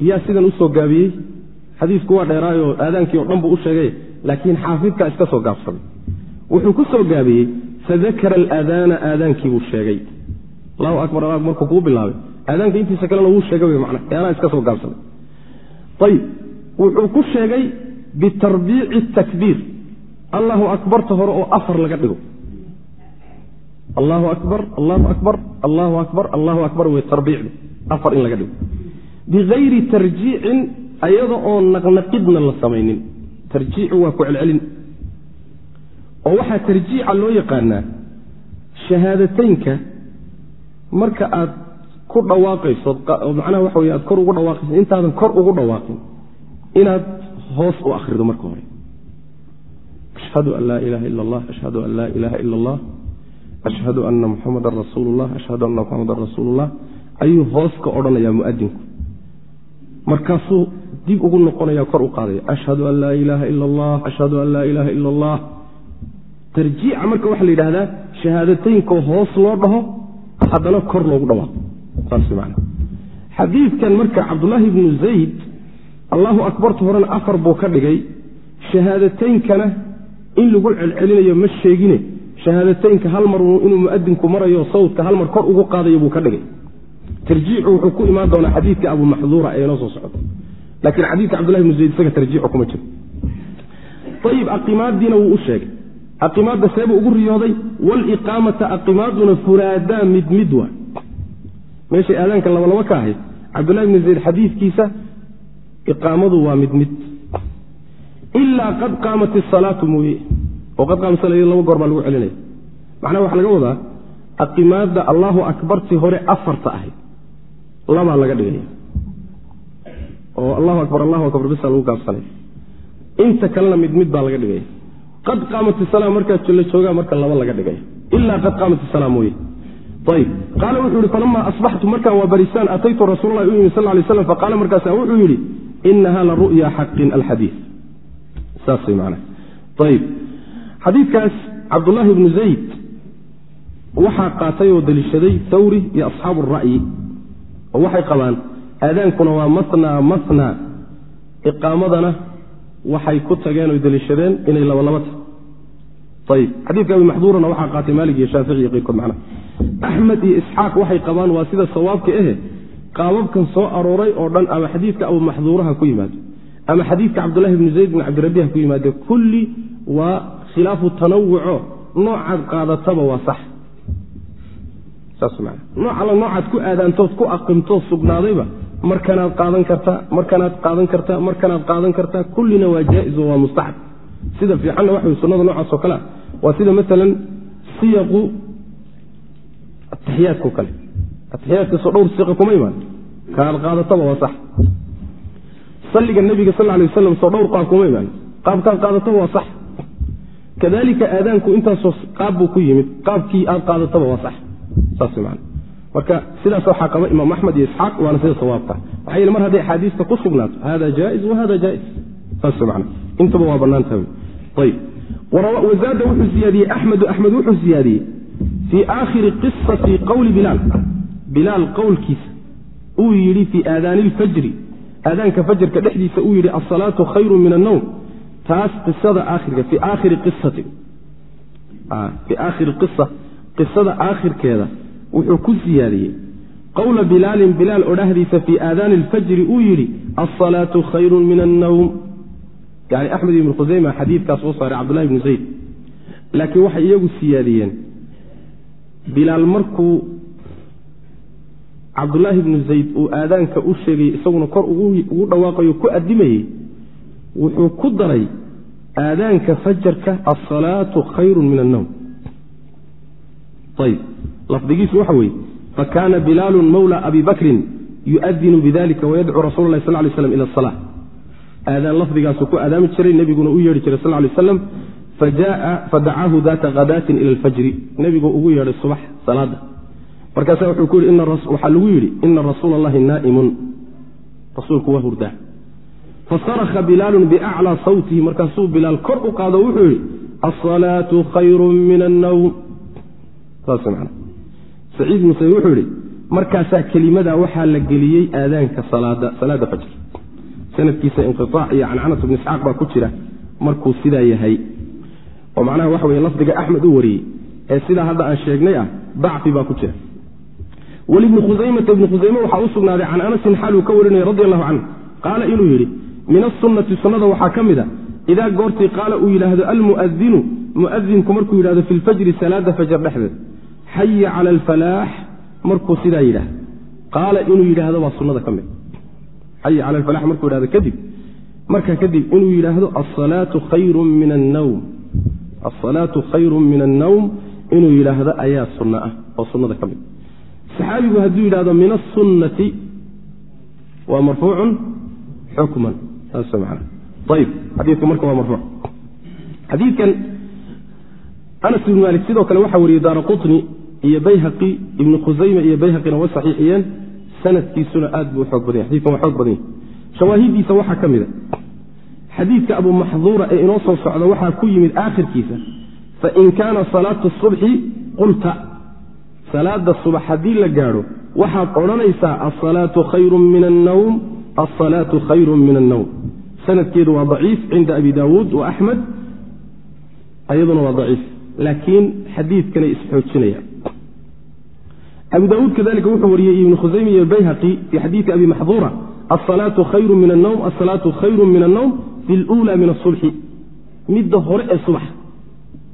Speaker 1: Yaa sidan u soo gaabiyey? Xadiisku waa dheeraayoo aadaankii oo dhan buu u sheegay laakiin xaafidkaa iska soo gaabsaday wuxuu ku soo gaabiyey fadakara alaadaana aadaankii buu sheegay. Allahu akbar markuu kuu bilaabay. Aadaanka intiisa kalena wuu sheegay wy mana anaa iska soo gaabsaday ayib wuxuu ku sheegay bitarbiici takbiir. Allahu akbarta hore oo afar laga dhigo. Allahu akbar allahu akbar allahu akbar allahu akbar wey tarbiicdu. Afar in laga dhigo. Bikayri tarjiicin ayada oo naqnaqidna la samaynin. Tarjiicu waa ku celcelin. Oo waxaa tarjiica loo yaqaanaa shahaadateynka marka aad ku dhawaaqayso macnaha waxa wey aad kor ugu dhawaaqayso intaadan kor ugu dhawaaqin inaad hoos u akhrido marka hore. Ashhadu an laa ilaha ila allah ashhadu an laa ilaha ila allah ashhadu ana muxamadan rasuulu ashhadu anna muxamadan rasuulu llah ayuu hoos ka odhanayaa muadinku markaasuu dib ugu noqonaya kor u qaadaya. Ashhadu an laa ilaaha ila allah ashhadu an laa ilaaha ila allah tarjiica marka waxaa la yidhahdaa shahaadateynko hoos loo dhaho haddana kor loogu dhawaaqo xadiidkan marka cabdulaahi bnu zayd allahu akbarta horena afar buu ka dhigay. Shahaadateynkana in lagu celcelinayo ma sheegine. Shahaadateynka hal mar inuu muadinku marayo sawdka hal mar kor ugu qaadayo buu ka dhigay. Tarjiicu wuxuu ku imaan doonaa xadiidka abu maxduura ee inoo soo socdo laakiin xadiidka cabdullahi bnu zayd isaga tarjiicu kuma jiro. Ayib aqimaadiina wuu u sheegay. Aqimaadda seebuu ugu riyooday. Waliqaamata aqimaaduna furaadaa mid mid waa meeshay aadaanka labalabo ka ahayd cabdullahi bni zayd xadiidkiisa iqaamadu waa mid mid. Ilaa qad qaamat isalaatu mooye oo qad qaama laba goor baa lagu celinaya. Macnaha waxaa laga wadaa aqimaadda allahu akbartii hore afarta ahayd labaa laga dhigaya. Oo allahu akbar allahu akbar bisa lagu gaabsanay inta kalena mid mid baa laga dhigaya. Qad qaamat isala markaa la joogaa marka laba laga dhigaya. Ilaa qad qaamat isala mooye qaala wuxuu yihi falama asbaxtu markaan waa barisaan ataytu rasuulalahi u yimi sal lay slam faqaala markaasa wuxuu yidhi inaha la ru'ya xaqin alxadii xadiidkaas cabdullaahi bnu zayd waxaa qaatay oo deliishaday thawri iyo asxaabu ra'yi oo waxay qabaan aadaankuna waa masna masna iqaamadana waxay ku tageen oy deliishadeen inay labalaba tahay. Ayb xadiidka abi maxduurana waxaa qaatay maalik iyo shaafici iyo keyrkood macnaha axmed iyo isxaaq waxay qabaan waa sida sawaabka ahe qaababkan soo arooray oo dhan ama xadiidka abu maxduuraha ku yimaado ama xadiidka cabdullahi bni zayd bin cabdirabi ha ku yimaade kulli waa khilaafu tanawuco noocaad qaadataba waa sax. Saasman nooc alla noocaad ku aadaantood ku aqimtood sugnaadayba markanaad qaadan kartaa markanaad qaadan kartaa markanaad qaadan kartaa kullina waa jaa-is oo waa mustaxab sida fiicanna waxa way sunnada noocaas oo kalea waa sida maalan siyaqu atixiyaadkao kale. Atixiyaadkaasoo dhowr siqa kuma imaan kaaad qaadataba waa sax. Salliga nebiga sal lay waslam soo dhowr qaab kuma imaan qaabkaad qaadataba waa sax. Kadalika aadaanku intaasoo qaab buu ku yimid. Qaabkii aad qaadataba waa sax. Saas man marka sidaas waxaa qaba imaam axmed iyo isxaaq waana sida sawaabka maxaa yeele mar hadday axaadiista ku sugnaato hada jaa-is wahada jaa-is. Saas man intaba waa banaantaha ayb wazaada wuxuu siyaadiyey axmedu axmed wuxuu siyaadiyey fii aakhiri qisati qowli bilaal bilaal qowlkiisa uu yidhi fii aadaani ilfajri aadaanka fajrka dhexdiisa uu yidhi asalaatu khayru min annowm taas qisada aakhirka fii aakhiri qisati fii aakhiri qisa qisada aakhirkeeda wuxuu ku siyaadiyey. qowla bilaalin bilaal odhahdiisa fii aadaani alfajri uu yidhi alsalaatu khayrun min annowm yani axmed ibnu khuseyma xadiidkaas soo saaray cabdullahi ibnu zayd laakiin waxay iyagu siyaadiyeen bilaal markuu cabdullaahi ibnu zayd uu aadaanka u sheegay isaguna kor ugu dhawaaqayo ku adimayey wuxuu ku daray aadaanka fajarka alsalaatu khayrun min annowm ayb lafdigiisu waxa weeye fakaana bilaalu mawla abi bakrin yuadinu bidalika wayadcuu rasula lah sal lay slam ila asala aadaan lafdigaasuu ku aadaami jiray nebiguna u yeedhi jiray sal lay fajaaa fadacaahu daata khadaatin ila alfajri nebiguu ugu yeedhay subax salaada. markaasa wuxuu ku yidhi waxaa lagu yidhi ina rasuula allahi naa'imun. rasuulku waa hurdaa. fasarakha bilaalun biaclaa sawtihi. markaasuu bilaal kor u qaado wuxuu yidhi asalaatu khayru min man saciid sayd wuxuu yidhi markaasaa kelimada waxaa la geliyey aadaanka salaada fajr. Sanadkiisa inqiaac iyo cancanat bn isxaaq baa ku jira markuu sidaa yahay oo macnaha waxa wey lafdiga axmed u wariyey ee sidaa hadda aan sheegnay ah dacfi baa ku jira. Walibni khusaymata ibni khusayme waxaa u sugnaaday can anasin xaaluu ka warinaya radi allahu canhu. Qaala inuu yidhi min asunnati sunnada waxaa ka mid a idaa goortii qaala uu yidhaahdo almuadinu muadinku markuu yidhahdo fi lfajri salaada fajar dhexdeed xaya cala alfalaax markuu sidaa yidhaahdo. Qaala inuu yidhaahdo waa sunnada ka mid. Xaya cala alfalax markuu yidhahdo kadib markaa kadib inuu yidhaahdo asalaatu khayrun min annawm asalaatu khayrun min annawm inuu yidhaahdo ayaa sunno ah oo sunnada ka mid. Saxaabigu hadduu yidhahdo min asunnati waa marfuucun xukman. Saas man ayib xadiidku marka waa marfuuc. Xadiidkan anas ibn maalik sidoo kale waxaa wariyey daara iyo bayhaqi ibnu khusayme iyo bayhaqina way saxiixiyeen. Sanadkiisuna aad buu xoog badan yahy xadidkan waa xoog badan yahy shawaahidiisa waxaa ka mida xadiidka abu maxduura ee inoo soo socda waxaa ku yimid aakhirkiisa fain kaana salaatu subxi qulta salaada subax haddii la gaadho waxaad odhanaysaa asalaatu khayrun min annawm asalaatu khayrun min annawm. Sanadkeedu waa daciif cinda abi daawuud wa axmed ayaduna waa daciif laakiin xadiidkanay isxoojinayaan abu daauud kadalika wuxuu wariyey ibnu khusaymi iyo bayhaqi fii xadiidi abi maxduura asalaatu khayru min annawm asalaatu khayru min annawm fi luula min asubxi midda hore ee subax.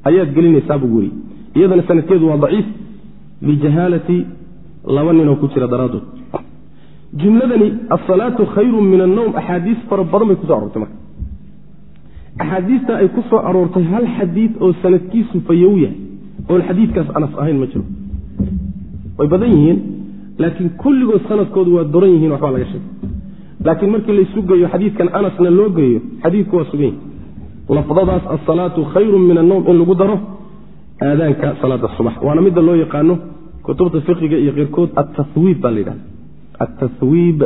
Speaker 1: Ayaad gelinaysaa buu weriyey iyadana sanadkeedu waa daciif. Lijahaalati laba ninoo ku jira daraaddood. Jumladani asalaatu khayru min annawm axaadiis fara badan bay kuso aroortay marka. Axaadiista ay ku soo aroortay hal xadiid oo sanadkiisu fayow yahay. Oon xadiidkaas anas ahayn ma jiro. Way badan yihiin laakiin kulligood sanadkoodu waa doran yihiin waxbaa laga sheegay laakiin markii laysu geeyo xadiidkan anasna loo geeyo xadiidku waa sugan yahi lafdadaas asalaatu khayru min annowm in lagu daro aadaanka salaada subax. Waana midda loo yaqaano kutubta fiqiga iyo keyrkood atahwiib baa la yidhahda atahwiib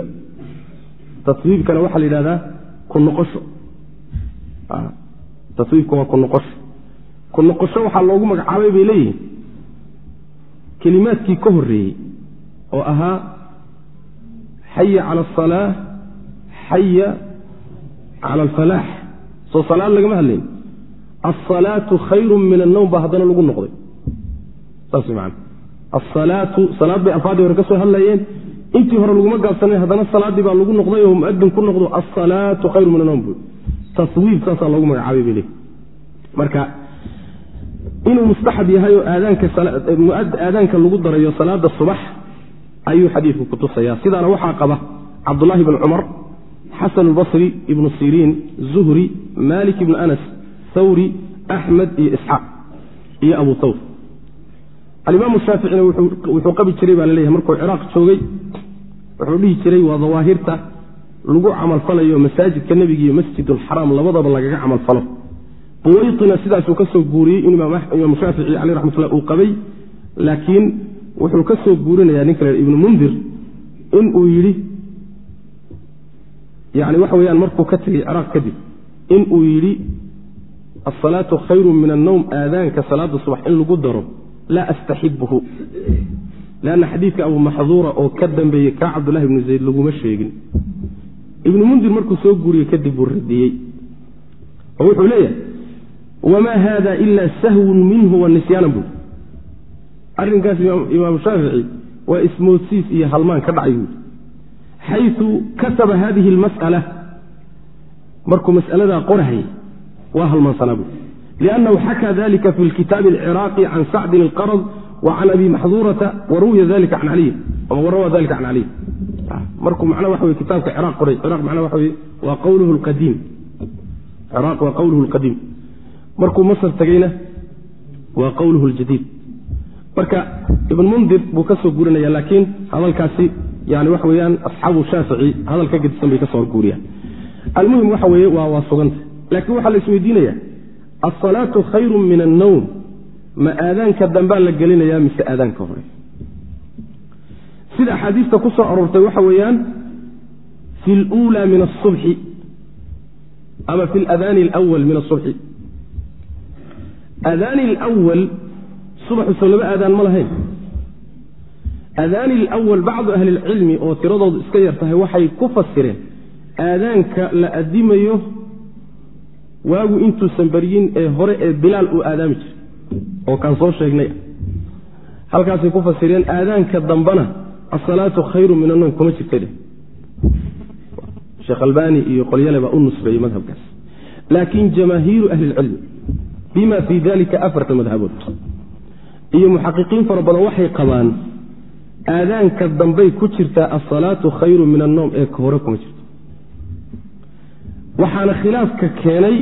Speaker 1: tahwiibkana waxaa la yidhahdaa ku noqosho. Tahwiibka waa ku noqosho. Ku noqosho waxaa loogu magacaabay bay leeyihiin. Kelimaadkii ka horreeyey oo ahaa xaya cala asalaa xaya cala alfalaax soo salaad lagama hadlayn. asalaatu khayru min annowm baa haddana lagu noqday. Saas man asalaatu salaad bay alfaadii hore ka hadlayeen. Intii hore laguma gaabsanayn haddana salaaddii baa lagu noqday oo muadin ku noqdo asalaatu khayru min annowm bu taswiib saasaa loogu magacaabay bay leey marka inuu mustaxab yahay oo aadaanka lagu darayo salaada subax ayuu xadiidku kutusaya sidaana waxaa qaba cabdulahi bn cumar xasan albasri ibnu siriin zuhri malik ibnu anas thawri axmed iyo isxaaq iyo abu thawr alimaamu shaaficina wuxuu qabi jiray baa la leeyahay markuu ciraaq joogay wuxuu dhihi jiray waa dawaahirta lagu camalfalayo masaajidka nebiga iyo masjid alxaraam labadaba lagaga camalfalo buwaytina sidaasuu ka soo guuriyey in imaamu shaafici caleyh raxmatullah uu qabay laakiin wuxuu ka soo guurinayaa ninka la ibnu mundir inuu yidhi yani waxa weyaan markuu ka tegey ciraaq kadib inuu yidhi asalaatu khayru min annowm aadaanka salaada subax in lagu daro laa astaxibuhu lanna xadiidka abu maxduura oo ka dambeeyey kaa cabdullahi ibnu zayd laguma sheegin. Ibnu mundir markuu soo guuriyey kadib buu radiyey. Oo wuxuu leeyahay wamaa hada ila sahwun minhu wa nisyaanan buui arrinkaas imaamu shaafici waa ismoodsiis iyo halmaan ka dhacay buui xayu kataba hadihi almas'ala markuu mas'aladaa qorahayay waa halmaansanaa buui liannahu xakaa dalika fi lkitaabi alciraaqi can sacdin alqarad wa can abi maxduurata waruwiya dalika can caliyin ama warawa dalika can caliyin markuu macnaa waxa wey kitaabka ciraaq qoray. Ciraaq macnaa waxa wey waa qawluhu lqadiim ciraaq waa qawluhu lqadiim markuu masar tegeyna waa qawluhu ljadiid marka ibn mundir buu ka soo guurinaya laakiin hadalkaasi yani waxa weyaan asxaabu shaafici hadal ka gedisan bay ka soo almuhim waxa weeye waa waa suganta. Laakiin waxaa la isweydiinaya asalaatu khayru min annowm ma aadaanka dambaa la gelinayaa mise aadaanka hore? Sida axaadiista ku aroortay waxa weeyaan fi luula min asubxi ama fi ladaani alwal min asubxi aadaani alwal subaxuso laba aadaan ma lahayn aadaani alwal bacdu ahli ilcilmi oo tiradoodu iska yar tahay waxay ku fasireen aadaanka la adimayo waagu intuusan baryin ee hore ee bilaal uu aadaami jiray oo kaan soo sheegnay. Halkaasay ku fasireen aadaanka dambana asalaatu khayru min annoom kuma jirta dheh sheekh albani iyo qolyale baa u nusbeeyey madhabkaas. Laakiin jamaahiiru ahli ilcilmi bima fii dalika afarta madhabood iyo muxaqiqiin fara badan waxay qabaan aadaanka dambay ku jirtaa asalaatu khayru min annoom ee hore kuma jirto. Waxaana khilaafka keenay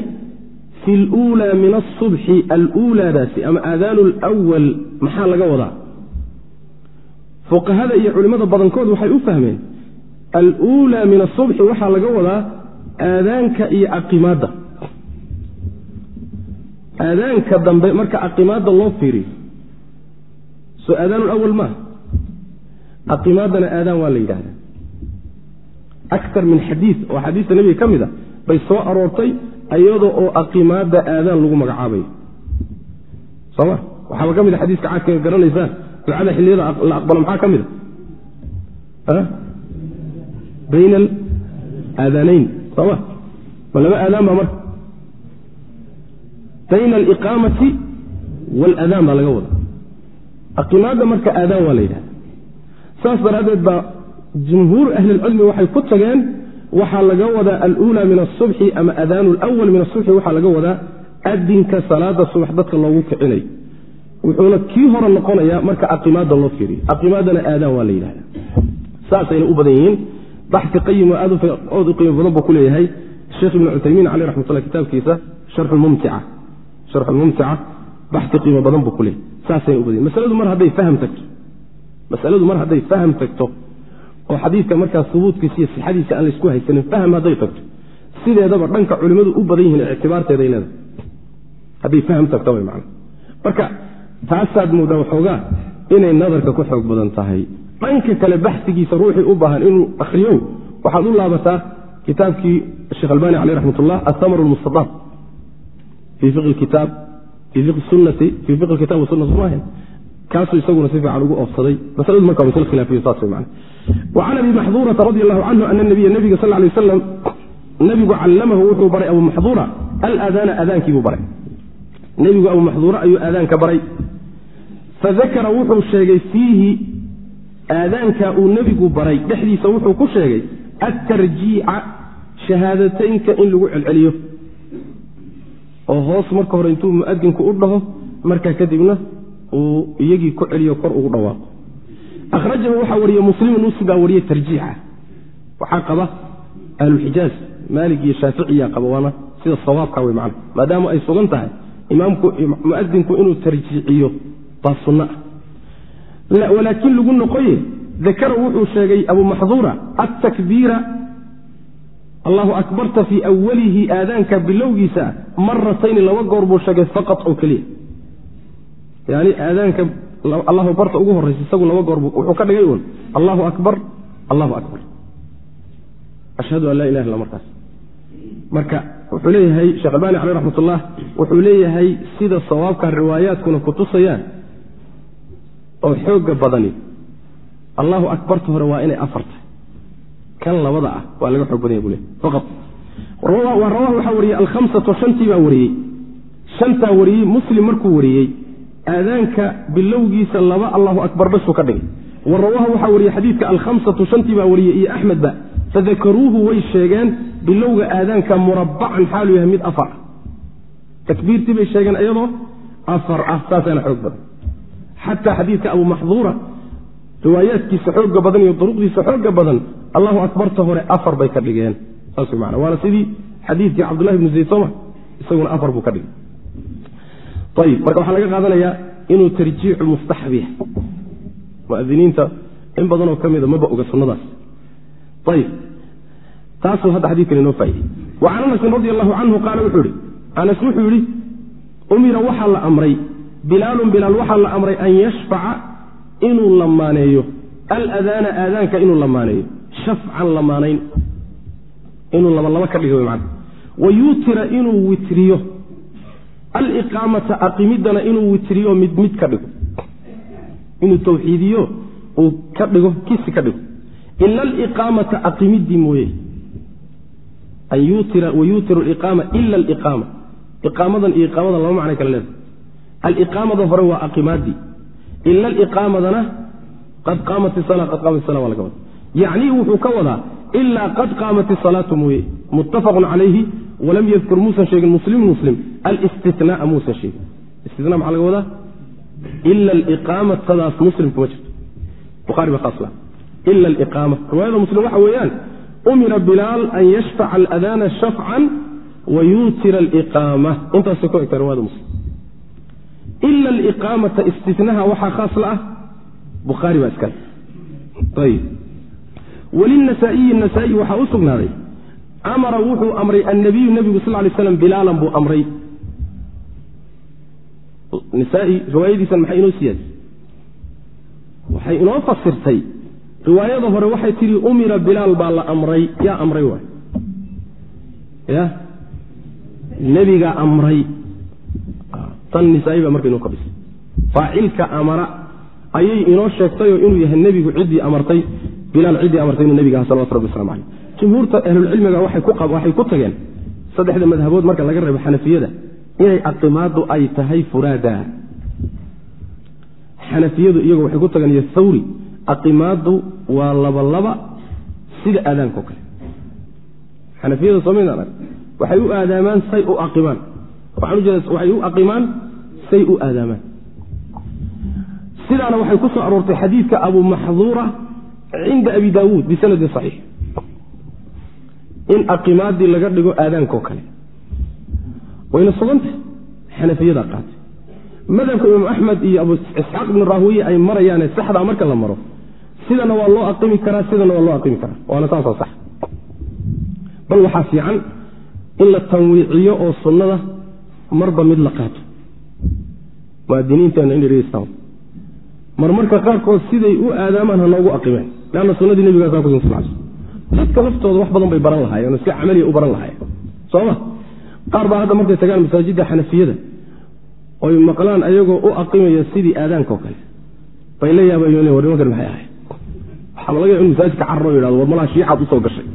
Speaker 1: fi luulaa min asubxi aluulaadaasi ama aadaanu lwal maxaa laga wadaa? Fuqahada iyo culimmada badankood waxay u fahmeen aluulaa min asubxi waxaa laga wadaa aadaanka iyo aqimaadda. Aadaanka dambe marka aqimaadda loo fiiriyo soo aadaanu lawal maaha aqimaadana aadaan waa la yidhahdaa akar min xadiid oo xadiista nebiga ka mid a bay soo aroortay iyadoo oo aqimaadda aadaan lagu magacaabayo soma waxaaba ka mid a xadiiska caadka garanaysaan. Ducada xilliyada la aqbalo maxaa ka mid a bayna alaadaanayn soma ma? Laba aadaan baa marka. Bayna aliqaamati waaladaan baa laga wada aqimaadda marka aadaan waa la yidhahda saas daraaddeed baa jumhuur ahlilcilmi waxay ku tageen waxaa laga wadaa aluulaa min asubxi ama adaanu lwal min asubxi waxaa laga wadaa adinka salaada subax dadka loogu kicinayo wuxuuna kii hore noqonayaa marka aqimaadda loo fiiriyo. Aqimaadana aadaan waa la yidhahda saasayna u badan yihiin. Baxi qayim oo aad u qiimo badan buu ku sheekh ibnu cuthaymiin caleyh raxmatullah kitaabkiisa sharxulmumtica baxi qiimo badan buu ku saasayna u badan yihiin masaladu mar hadday faham masaladu mar hadday faham tagto oo xadiidka markaas subuudkiisa iyo sixadiisa aan laysku haysanin fahm hadday tagto sideedaba dhanka culimmadu u badan yihiin ictibaarteeday leedahay. Hadday fahm tagto way man marka taasaad moodaa waxoogaa inay nadarka ku xoog badan tahay. Dhanka kale baxsigiisa ruuxii u baahan inuu akhriyow waxaad u laabataa kitaabkii sheekh albani caleyh raxmat ullah athamar lmustadaab fii fiqi kitaab fii fiqi sunnati fii fiqi kitab wasunna soomaahan kaasuu isaguna si fiican ugu oofsaday. Masaladu marka masl khilaafiyo saas way macana وcan abi maxduurata radi allahu canhu ana nabiya nabiga sal lay waslam nebigu callamahu wuxuu baray abu maxduura alaadaana aadaankiibuu baray. Nebigu abu maxduura ayuu aadaanka baray. Fadakara wuxuu sheegay fiihi aadaanka uu nebigu baray. Dhexdiisa wuxuu ku sheegay atarjiica shahaadateynka in lagu celceliyo. Oo hoos marka hore intuu muadinku u dhaho markaa kadibna uu iyagii ku celiyo kor ugu dhawaaqo. Akhrajahu waxaa wariye muslimu nusi baa wariyey tarjiixa. Waxaa qaba ahluxijaaz maalig iyo shaaficiyaa qaba waana sida sawaabka wey macna. Maadaama ay sugan tahay imaamku muadinku inuu tarjiiciyo baa sunno ah walaakiin lagu noqoye dakara wuxuu sheegay abu maxduura atakbiira allahu akbarta fii awalihi aadaanka bilowgiisa maratayni laba goor buu sheegay faqat oo keliya yani aadaanka allahu akbarta ugu horeysa isagu laba goor wuxuu ka dhigay uun. Allahu akbar allahu akbar. Ashhadu an laa ilaha illa markaas. Marka wuxuu leeyahay sheekh albani caleyh raxmat ullah wuxuu leeyahay sida sawaabka riwaayaadkuna kutusayaan oo xooga badani. Allahu akbarta hore waa inay afar tahay. Kan labada ah waa laga xoog badanya bu le faqad rawahu waxaa wariyey alkhamsatu shantii baa wariyey shantaa wariyey muslim markuu wariyey aadaanka bilowgiisa laba allahu akbar basuu ka dhigay. Wa rawaahu waxaa wariyey xadiidka alkhamsatu shantii baa wariyey iyo axmedba fadakaruuhu way sheegeen bilowga aadaanka murabacan xaalu yahay mid afar. Ah takbiirtii bay sheegeen iyadoo afar ah saasaana xoog badan. Xataa xadiidka abu maxduura riwaayaadkiisa xooga badan iyo duruqdiisa xooga badan allahu akbarta hore afar bay ka dhigeen. Saas man waana sidii xadiidkii cabdullahi bnu zayd isaguna afar buu ka dhigay ayib marka waxaa laga qaadanayaa inuu tarjiixu mustaxab yahay. Muadiniinta in badanoo ka mida maba oga sunnadaas. Ayib taasuu hadda xadiidkan inoo faa'idey wa can anasin radi allahu canhu qaala wuxuu ihi anas wuxuu yidhi umira waxaa la amray bilaalun bilaal waxaa la amray an yashfaca inuu lamaaneeyo aladaana aadaanka inuu lamaaneeyo shafcan lamaanayn inuu labalaba ka dhiga man wa yuutira inuu witriyo aliqaamata aqimidana inuu witriyo mid mid ka dhigo. Inuu tawxiidiyo uu ka dhigo kisi ka dhigo. Ila aliqaamata aqimidii mooye. Wayutiru liqaama ila aliqaama iqaamadan iyo iqaamadan laba macnay kala leedahay. Aliqaamada hore waa aqimaadii ila aliqaamadana qad qaamat isala qad qaamat isala waa laga wada yacnii wuxuu ka wadaa ilaa qad qaamat isalaatu mooye. Muttafaqun calayhi walam yadkur muusan sheegin muslim muslim alistinaaa muusan sheegin istina maxaa laga wadaa? Ila aliqaamatadaas muslim kuma jirto. Buhari ba khaas ila aliqaama riwaayada muslim waxa weeyaan umira bilaal an yashfaca aladaana shafcan wayuutira aliqaama intaasay ku egtaa riwayada muslim. Ila aliqaamata istinaha waxaa khaas la ah bukhaari baa iskale ayb walinasaa-iyi nasaa-i waxaa u sugnaaday. Amara wuxuu amray annabiyu nebigu sal lay slam bilaalan buu amray nisaa-i riwaayadiisan maxay inoo siyaadisay waxay inoo fasirtay. Riwaayada hore waxay tidhi umira bilaal baa la amray. Yaa amray waay. Ya? Nebigaa amray. Tan nisaa-i baa marka inoo kabisay faacilka amara ayay inoo sheegtayoo inuu yahay nebigu ciddii amartay bilaal ciddii amartay inuu nebiga aha salawatu rabbi waslamu caleyh jumhuurta ahlulcilmiga waxay ku tageen saddexda madhabood marka laga reebo xanafiyada inay aqimaadu ay tahay furaada. Xanafiyadu iyagu waxay ku iyo thawri aqimaadu waa labalaba sida aadaanko kale. Xanafiyada soomad arag waxay u aadaamaan say u aimaan waxay u aqimaan say u aadaamaan. Sidaana waxay ku soo aroortay xadiidka abu maxduura cinda abi daawuud bisanadin saxiix. In aqimaadii laga dhigo aadaanko kale wayna sugantah xanafiyadaa qaatay. Madhabka imaam axmed iyo abu isxaaq ibnu rahwiye ay marayaane saxdaa marka la maro. Sidana waa loo aqimi karaa sidana waa loo aqimi karaa. Waana saasoo sax. Bal waxaa fiican in la tanwiiciyo oo sunnada marba mid la qaato. Muadiniinteenna inay dhegeystaan marmarka qaarkood siday u aadaamaan ha noogu aqimeen. Leanna sunnadii nebigaasa kusin sal dadka laftooda wax badan bay baran lahaayeen oo si camaliya u baran lahaayeen. Sooma qaar baa hadda markay tagaan masaajidda xanafiyada oy maqlaan ayagoo u aqimaya sidii aadaankaoo kale. Bay la yaabayn war nimankan maxay ahay waxaaba laga ya in masaajidka carro yidhado war malaha shiicaad u soo gashay.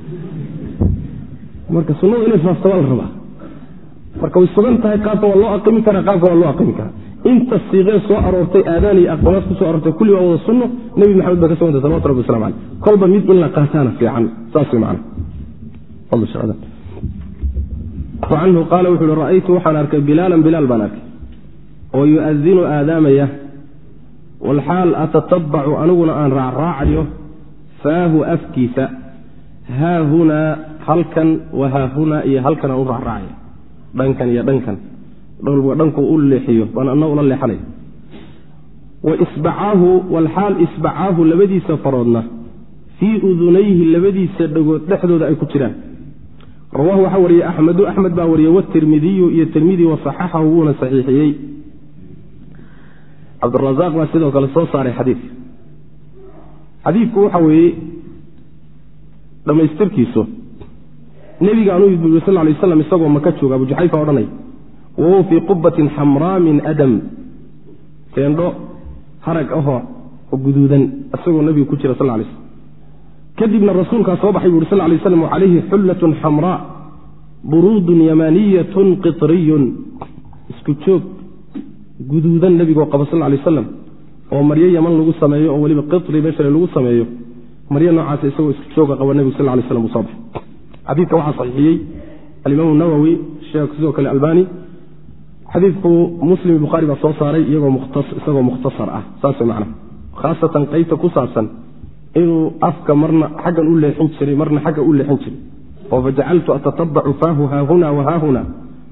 Speaker 1: Marka sunnadu inay faafto waa la rabaa. Marka way sugan tahay qaabka waa loo aqimi karaa qaabka waa loo aqimi karaa. Inta siiqee soo aroortay aadaan iyo aqbalaad ku aroortay kulli waa wada sunno nebi maxamed baa ka sugantay salawatu rabbi waslamu caleyh. Kolba mid in la qaataana fiican saas way macana canhu qaala wuxu uhi ra'aytu waxaan arkay bilaalan bilaal baan arkay oo yu'adinu aadaamaya walxaal atatabacu aniguna aan raacraacayo faahu afkiisa haahunaa halkan wa haahunaa iyo halkan aan u raacraacaya dhankan iyo dhankan dholba dhankuu u leexiyo baan anna ula leexanay wa isbacaahu walxaal isbacaahu labadiisa faroodna fii udunayhi labadiisa dhagood dhexdooda ay ku jiraan rawaahu waxaa wariyey axmedu. Axmed baa wariyey watirmidiyu iyo tirmidi wasaxaxahu wuuna saxiixiyey. Cabdirazaaq baa sidoo kale soo saaray xadiidka xadiidku waxa weeye dhammaystirkiisu nebigaanu yii sal lay waslam isagoo maka jooga abu juxayfa odhanay wahuwa fii qubatin xamraa min adam. Teendho harag ahoo guduudan isagoo nebigu ku jira sal lay slm kadibna rasuulkaa soo baxay bu uri sal lay slam calayhi xullatun xamraa buruudun yamaniyatun qitriyun. Isku joog guduudan nebigoo qaba sal lay aslam oo maryo yaman lagu sameeyo oo weliba qitri beshare lagu sameeyo. Maryo noocaas isagoo isku jooga qaba nebigu sal lay slam uu soo baxay. Xadiidka waxaa saxiixiyey alimaam nawowi sheekh sidoo kale albani xadiidku muslim bukhaari baa soo saaray isagoo mukhtasar ah. Saas man khaasatan qeybta ku saabsan inuu afka marna xaggan u leexin jiray marna xagga u leexin jiray. Oo fajacaltu atatabacu faahu haahuna wahaahuna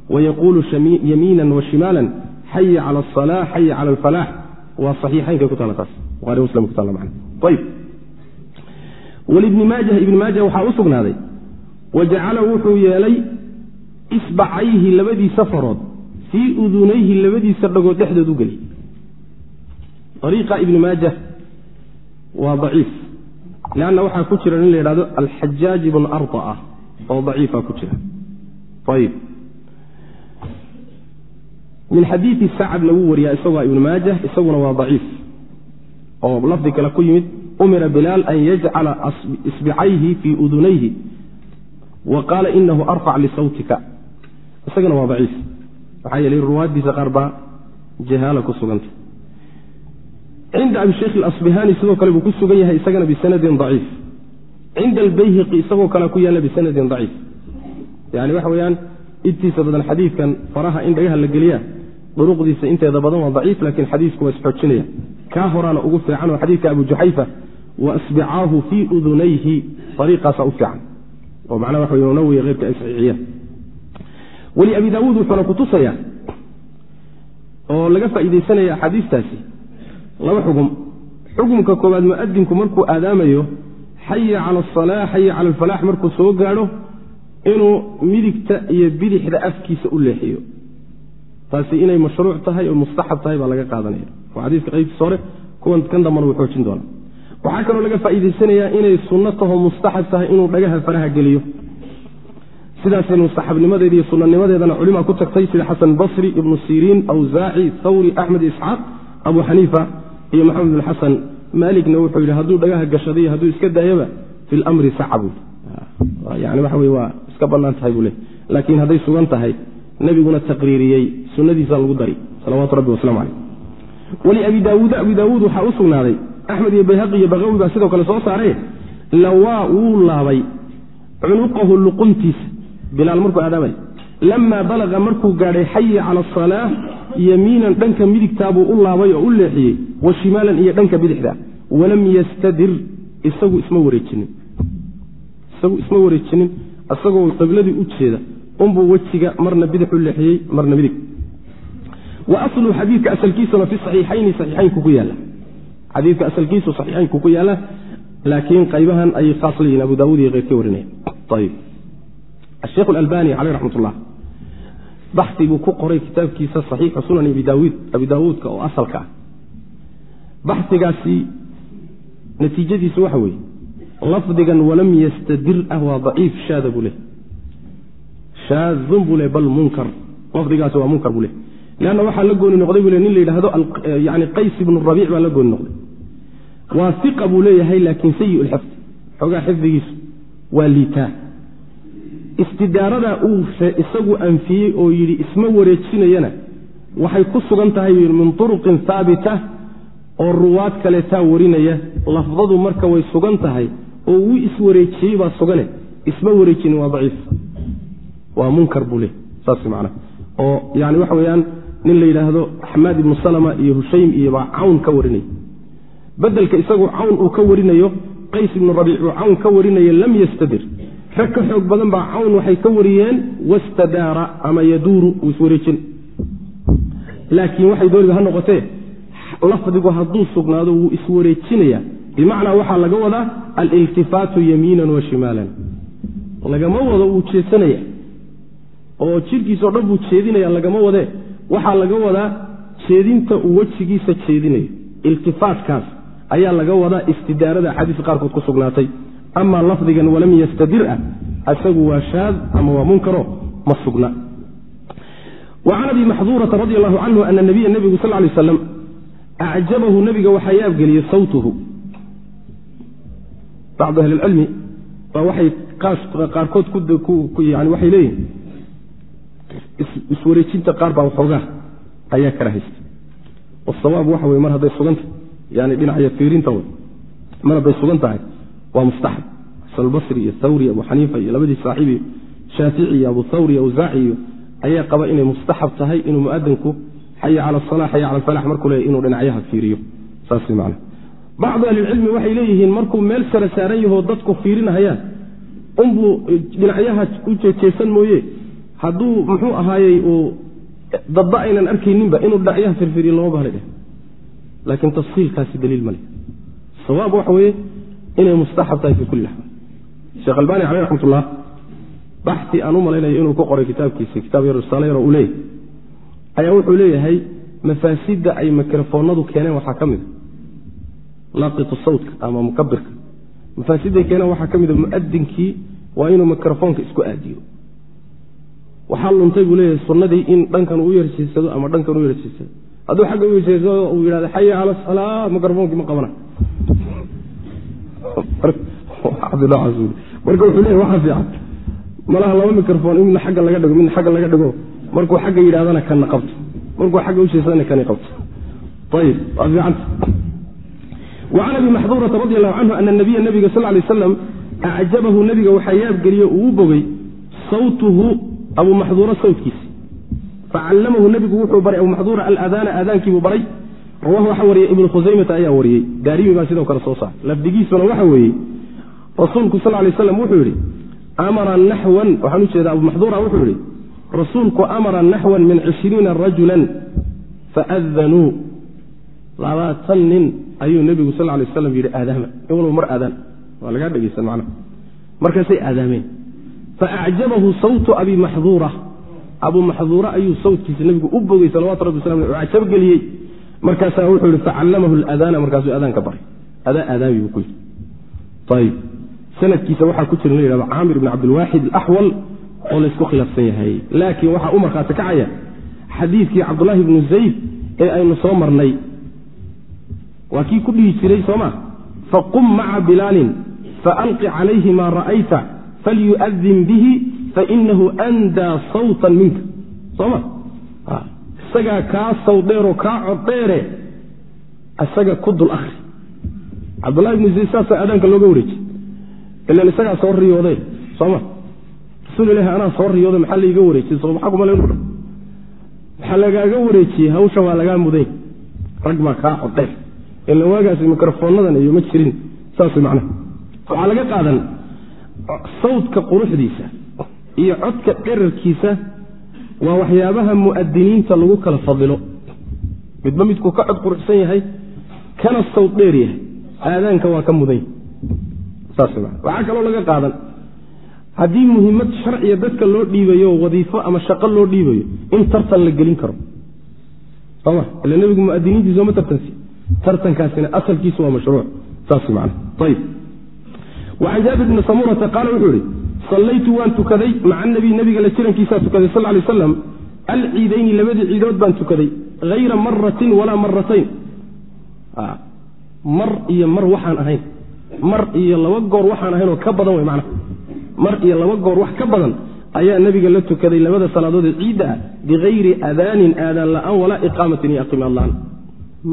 Speaker 1: wayaquulu yamiinan wa shimaalan xaya cala asala xaya cala alfalaax. Waa saxiixaynkay ku taala taas. Buhari muslim ku taala man ayb walibni maajah ibni maajah waxaa u sugnaaday wajacala wuxuu yeelay isbacayhi labadiisa farood fii udunayhi labadiisa dhagood dhexdood u geli. Ariiqa ibni maajah waa daciif leanna waxaa ku jira nin la yidhahdo alxajaaj ibn arda ah oo daciifa ku jira ayib min xadiidi sacadna wuu wariyaa isagoo ibnu maajah isaguna waa daciif oo lafdi kale ku yimid umira bilaal an yajcala isbicayhi fii udunayhi wa qaala inahu arfac lisawtika isagana waa daciif maxaa yeelay ruwaadiisa qaar baa jahaala ku suganta cinda abisheikh alasbihani sidoo kale buu ku sugan yahay isagana bisanadin daciif. cinda albayhiqi isagoo kale ku yaalla bisanadin daciif. yani waxa weyaan intiisa badan xadiidkan faraha in dhagaha la geliyaa duruqdiisa inteeda badan waa daciif laakiin xadiisku waa isxoojinaya kaa horaana ugu fiican oo xadiidka abu juxayfa wa asbicaahu fii udunayhi ariiqaasa u fiican. oo macnaha waxa wey nawiya heyrka ay weli abi daawuud wuxuuna kutusaya oo laga faa'iidaysanaya axaadiistaasi laba xugum. Xukumka koowaad muadinku markuu aadaamayo xaya cala asalaa xaya cala alfalaax markuu soo gaadho inuu midigta iyo bidixda afkiisa u leexiyo. Taasi inay mashruuc tahay oo mustaxab tahay baa laga qaadanaya. Waa xadiiska qaybtiisa hore kuwan kan dambana wuu xoojin doona waxaa kaloo laga faa'iidaysanayaa inay sunno taho mustaxab tahay inuu dhagaha faraha geliyo. Sidaasay mustaxabnimadeeda iyo sunanimadeedana culimaa ku tagtay sida xasan basri ibnu siriin awsaaci thawri axmed isxaaq abu xaniifa iyo maxamed bin xasan maaligna wuxuu yidhi hadduu dhagaha gashaday hadduu iska daayaba fi lmri saca buu yani waxa wey waa iska bannaan tahay buu le laakiin hadday sugan tahay nebiguna taqriiriyey sunnadiisa lagu dari. Salawaatu rabbi waslamu caleyh weli abi daawuud abi daawuud waxaa u sugnaaday axmed iyo bayhaqi iyo bakawi baa sidoo kale soo saaree lawaa wuu laabay cunuqahu luquntiisa bilaal markuu aadaamay lamaa balaqa markuu gaadhay xaya cala asalaa yamiinan dhanka midigtaabuu u laabay oo u leexiyey wa shimaalan iyo dhanka bidixda walam yastadir isagu isma wareejinin isagu isma wareejinin isagoo qibladii u jeeda unbuu wejiga marna bidix u leexiyey marna midig wa aslu xadiidka asalkiisuna fi saxiixayni saxiixaynku ku yaalla xadiidka asalkiisu saxiixaynku ku yaalla laakiin qaybahan ayay khaas leeyihiin abu daawud iyo keyrka warinaya alalbani caleyh raxmat ullah baxi buu ku qoray kitaabkiisa saxiixu sunan abi daawuudka oo asalka ah baxigaasi natiijadiisu waxa weeye lafdigan walam yastadir ah waa daciif shaada buu leh shaadun buu le bal munkar lafdigaasi waa munkar buu leh leanna waxaa la gooni noqday buu le nin la yidhaahdo yani qays ibnu rabiic baa la gooni noqday waa iqa buu leeyahay laakiin sayi lxifdi xoogaa xifdigiisu waa liitaa istidaarada uu isagu anfiyey oo yidhi isma wareejinayana waxay ku sugan tahay min turuqin haabita oo ruwaad kaleetaa warinaya. Lafdadu marka way sugan tahay oo wuu iswareejiyey baa sugane. Isma wareejinin waa daciif. Waa munkar buu le saas macna. Oo yani waxa weeyaan nin la yidhaahdo xamaad ibnu salama iyo hushaym iyo baa cawn ka warinaya bedelka isagu cawn uu ka warinayo qays ibnu rabiic uu cawn ka warinayo lam yastadir rag ka xoog badan baa cawn waxay ka wariyeen wastadaara ama yaduuru uu iswareejin laakiin waxay dooniba ha noqotee lafdigu hadduu sugnaado wuu iswareejinaya bimacnaa waxaa laga wadaa aliltifaatu yamiinan wa shimaalan. Lagama wado wuu jeesanaya oo jidhkiisao dhan buu jeedinaya lagama wadee. Waxaa laga wadaa jeedinta uu wejigiisa jeedinayo. Iltifaatkaas ayaa laga wadaa istidaarada axaadiis qaarkood ku sugnaatay ama lafdigan walam yastadir ah isagu waa shaad ama waa munkaro ma sugna. Can abi maxduurata radi allahu canhu ana nabiya nebigu sal lay aslam acjabahu nebiga waxaa yaabgeliyey sawtuhu. Bacdu ahli lcilmi baa waxay qaarkood yani waxay leeyihiin iswareejinta qaar baa waxoogaa ayaa kala haysta wasawaab waxa wey mar hadday suganta yani dhinacya fiirinta wey mar hadday sugan tahay waa mustaxab. Xasanulbasri iyo thawri abu xaniifa iyo labadii saaxiibi shaafici iyo abu thawri iyo awsaaci iyo ayaa qaba inay mustaxab tahay inuu muadinku xaya cala asala xaya cala alfalax markuu leeya inuu dhinacyaha fiiriyo. Saas man bacdu ahlilcilmi waxay leeyihiin markuu meel sare saaran yahoo dadku fiirinahayaan unbuu dhinacyaha u jeejeesan mooye hadduu muxuu ahaayey uu dadba aynan arkayninba inuu dhinacyaha firfiriyo lama bahla dheh. Laakiin tafsiilkaasi daliil male sawaab waxa weeye inay mustaxab tahay fi kulli axwaal sheekh albani caleyh raxmatullah baxi aan u malaynayo inuu ku qoray kitaabkiisa kitaab yar risaale uu leeyahy ayaa wuxuu leeyahay mafaasidda ay mikrofoonadu keeneen waxaa ka mid a laaqitu sawtka ama mukabirka mafaasidday keeneen waxaa ka mid a muadinkii waa inuu mikrofoonka isku aadiyo. Waxaa luntay buu leeyahay sunnadii in dhankan uu yarsiisado ama dhankan u yarsiisado. Hadduu xagga u yarsiisado uu yidhahdo xaya cala salaa mikrofoonkii ma qabana waxaa fiican. Malaha laba mikrofon in midna laga dhigo midna xagga laga dhigo. Markuu xagga yidhahdana kana qabto markuu xagga usheesadana kani qabto waa wacan abi maxduurata radi allahu canhu ana nabiya nabiga sal lay aslam acjabahu nabiga waxaa yaabgeliye uu bogay sawtuhu abu maxduura sawtkiisi facallamahu nabigu wuxuu baray abu maxduura alaadaana aadaankiibuu baray rawahu waxaa wariyey ibnu khusaymata ayaa wariyey. Daarimi baa sidoo kale soo saar lafdigiisuna waxa weeye rasuulku sal lay slam wuxuu yidhi amara naxwan waxaan u jeeda abu maxduura wuxuu yidhi rasuulku amara naxwan min cishriina rajulan faadanuu labaatan nin ayuu nebigu sal lay aslam yidhi aadaama in walba mar aadaan. Waa lagaa dhegeysan macnaha markaasay aadaameen faacjabahu sawtu abi maxduura. Abu maxduura ayuu sawtkiisa nebigu u bogay salawatu rabbi waslam cajabgeliyey markaasaa wuxuu yihi facallamahu ladaana markaasuu aadaanka baray. Adaa aadaami buu ku yidhi. Ayib sanadkiisa waxaa ku jira la yidhahdo caamir ibn cabdilwaaxid alaxwal oo laysku khilaafsan yahay. Laakiin waxaa u markhaati kacaya xadiidkii cabdulaahi ibnu zayd ee aynu soo marnay waa kii ku dhihi jiray sooma faqum maca bilaalin faalqi calayhi maa ra'ayta falyu'adin bihi fainahu andaa sawtan minka. Sooma isagaa kaa sawdheeroo kaa coddheere isaga ku dul ahri cabdulahi ibnu zayd saasaa aadaanka looga wareejiyey. Ilan isagaa soo riyoode sooma rasuul ilahi anaa soo riyooda maxaa laiga wareejiyey? Kumale maxaa lagaaga wareejiyey? Hawsha waa lagaa muday rag baa kaa coddheer ila waagaas mikrofonadan iyo ma jirin. Saas man waxaa laga qaadan sawdka quruxdiisa iyo codka dherarkiisa waa waxyaabaha mu'adiniinta lagu kala fadilo. Midba midkuu ka cod quruxsan yahay kana sawd dheer yahay. Aadaanka waa ka mudan waxaa kaloo laga qaadan. Haddii muhiimad sharciya dadka loo dhiibayo wadiifo ama shaqo loo dhiibayo in tartan la gelin karo. Soma ila nebigu muadiniintiisa oma tartansi tartankaasina asalkiisu waa mashruuc. Saas man ayb wacan jaabir bni samurata qaala wuxuu ihi sallaytu waan tukaday maca nabiy nabiga la jirankiisaa tukaday sal lay aslam alciidayni labadii ciidood baan tukaday hayra maratin walaa maratayn mar iyo mar waxaan ahayn. Mar iyo laba goor waxaan ahayn oo ka badan wey mana mar iyo laba goor wax ka badan ayaa nabiga la tukaday labada salaadood ee ciidda ah bikayri aadaanin aadaan la'aan walaa iqaamatin iyo aqimaad la'aan.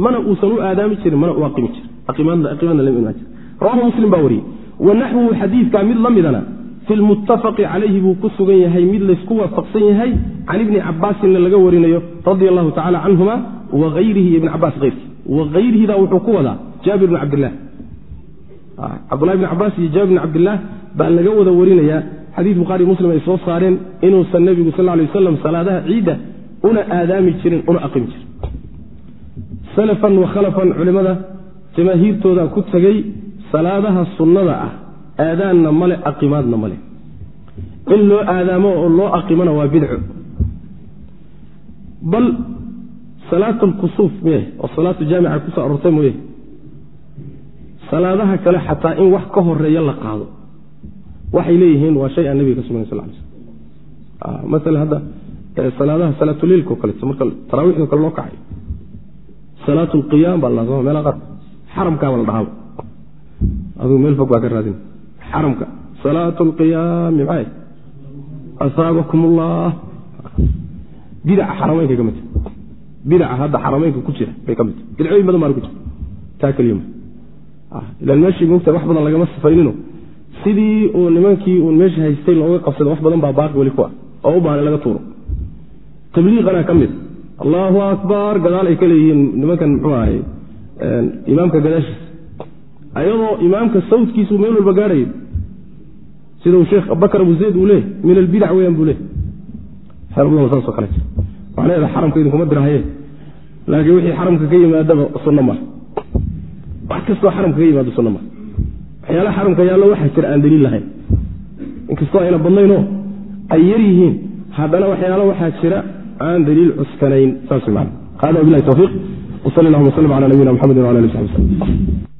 Speaker 1: Mana uusan u aadaami jirin mana u aqimi jirin. Aqimaadna lama imaan jir rawahu muslim baa wariyey. Wa naxwuhu xadiidkaa mid la midana fi lmuttafaqi calayhi buu ku sugan yahay mid laysku waafaqsan yahay can ibni cabaasinna laga warinayo radia allahu tacala canhuma waayrihi ibni cabaas eyrkii waayrihidaa wuxuu ku wadaa jaabir bn cabdilah cabdulahi bn cabaas iyo jaabir bn cabdilaah baa laga wada warinayaa xadiis bukhaari muslim ay soo saareen inuusan nebigu sal lay waslam salaadaha ciidda una aadaami jirin una aqimi jirin salafan wa khalafan culimmada jamaahiirtooda ku tegey salaadaha sunnada ah aadaanna male aqimaadna male in loo aadaamo oo loo aqimona waa bidco. Bal salaatu lkusuuf miye oo salaatu jaamica ku soo aroortay mooye salaadaha kale xataa in wax ka horreeya la qaado. Waxay leeyihiin waa shay aan nabiga ka sugan sal l sl maala hadda salaadaha salaatuleilko kaleeto marka taraawiixdo kale loo kacayo salaat lqiyaam baa la meel qaar xaramkaaba la dhahaaba aduu meel fog baa ka raadin xaramka salaat lqiyaami maxay? Asaabakum allah bidaca xarameynka ka midta bidaca hadda xarameynka ku jira bay ka midta bidcooyin badan baana ku jira. Taa keliya ilaan meeshii mogta wax badan lagama sifaynino sidii uu nimankii uun meesha haystay looga qabsada wax badan baa baaqi weli ku ah oo u baahan laga tuuro. Tabliiqana ka mid allahu akbar gadaal ay ka leeyihiin nimankan muxuu ahay imaamka gadaashiisa. Ayadoo imaamka sawdkiisu meel walba gaadhayo sida uu sheekh abubakar abu zayd uu leeyay min albidac weyaan buu leey macnaheeda xaramka idinkuma dirahaye laakiin wixii xaramka ka yimaadaba sunno maa wax kastoo xaramka ka yimaado sunno maa waxyaalaha xaramka yaallo waxaa jira aan daliil lahayn. Inkastoo ayna badnaynoo ay yar yihiin haddana waxyaalo waxaa jira aan daliil cuskanayn saas man hada wabilahi towfiiq wsal allahuma wslm cala nabiyina mxamedi wala ali sabi slm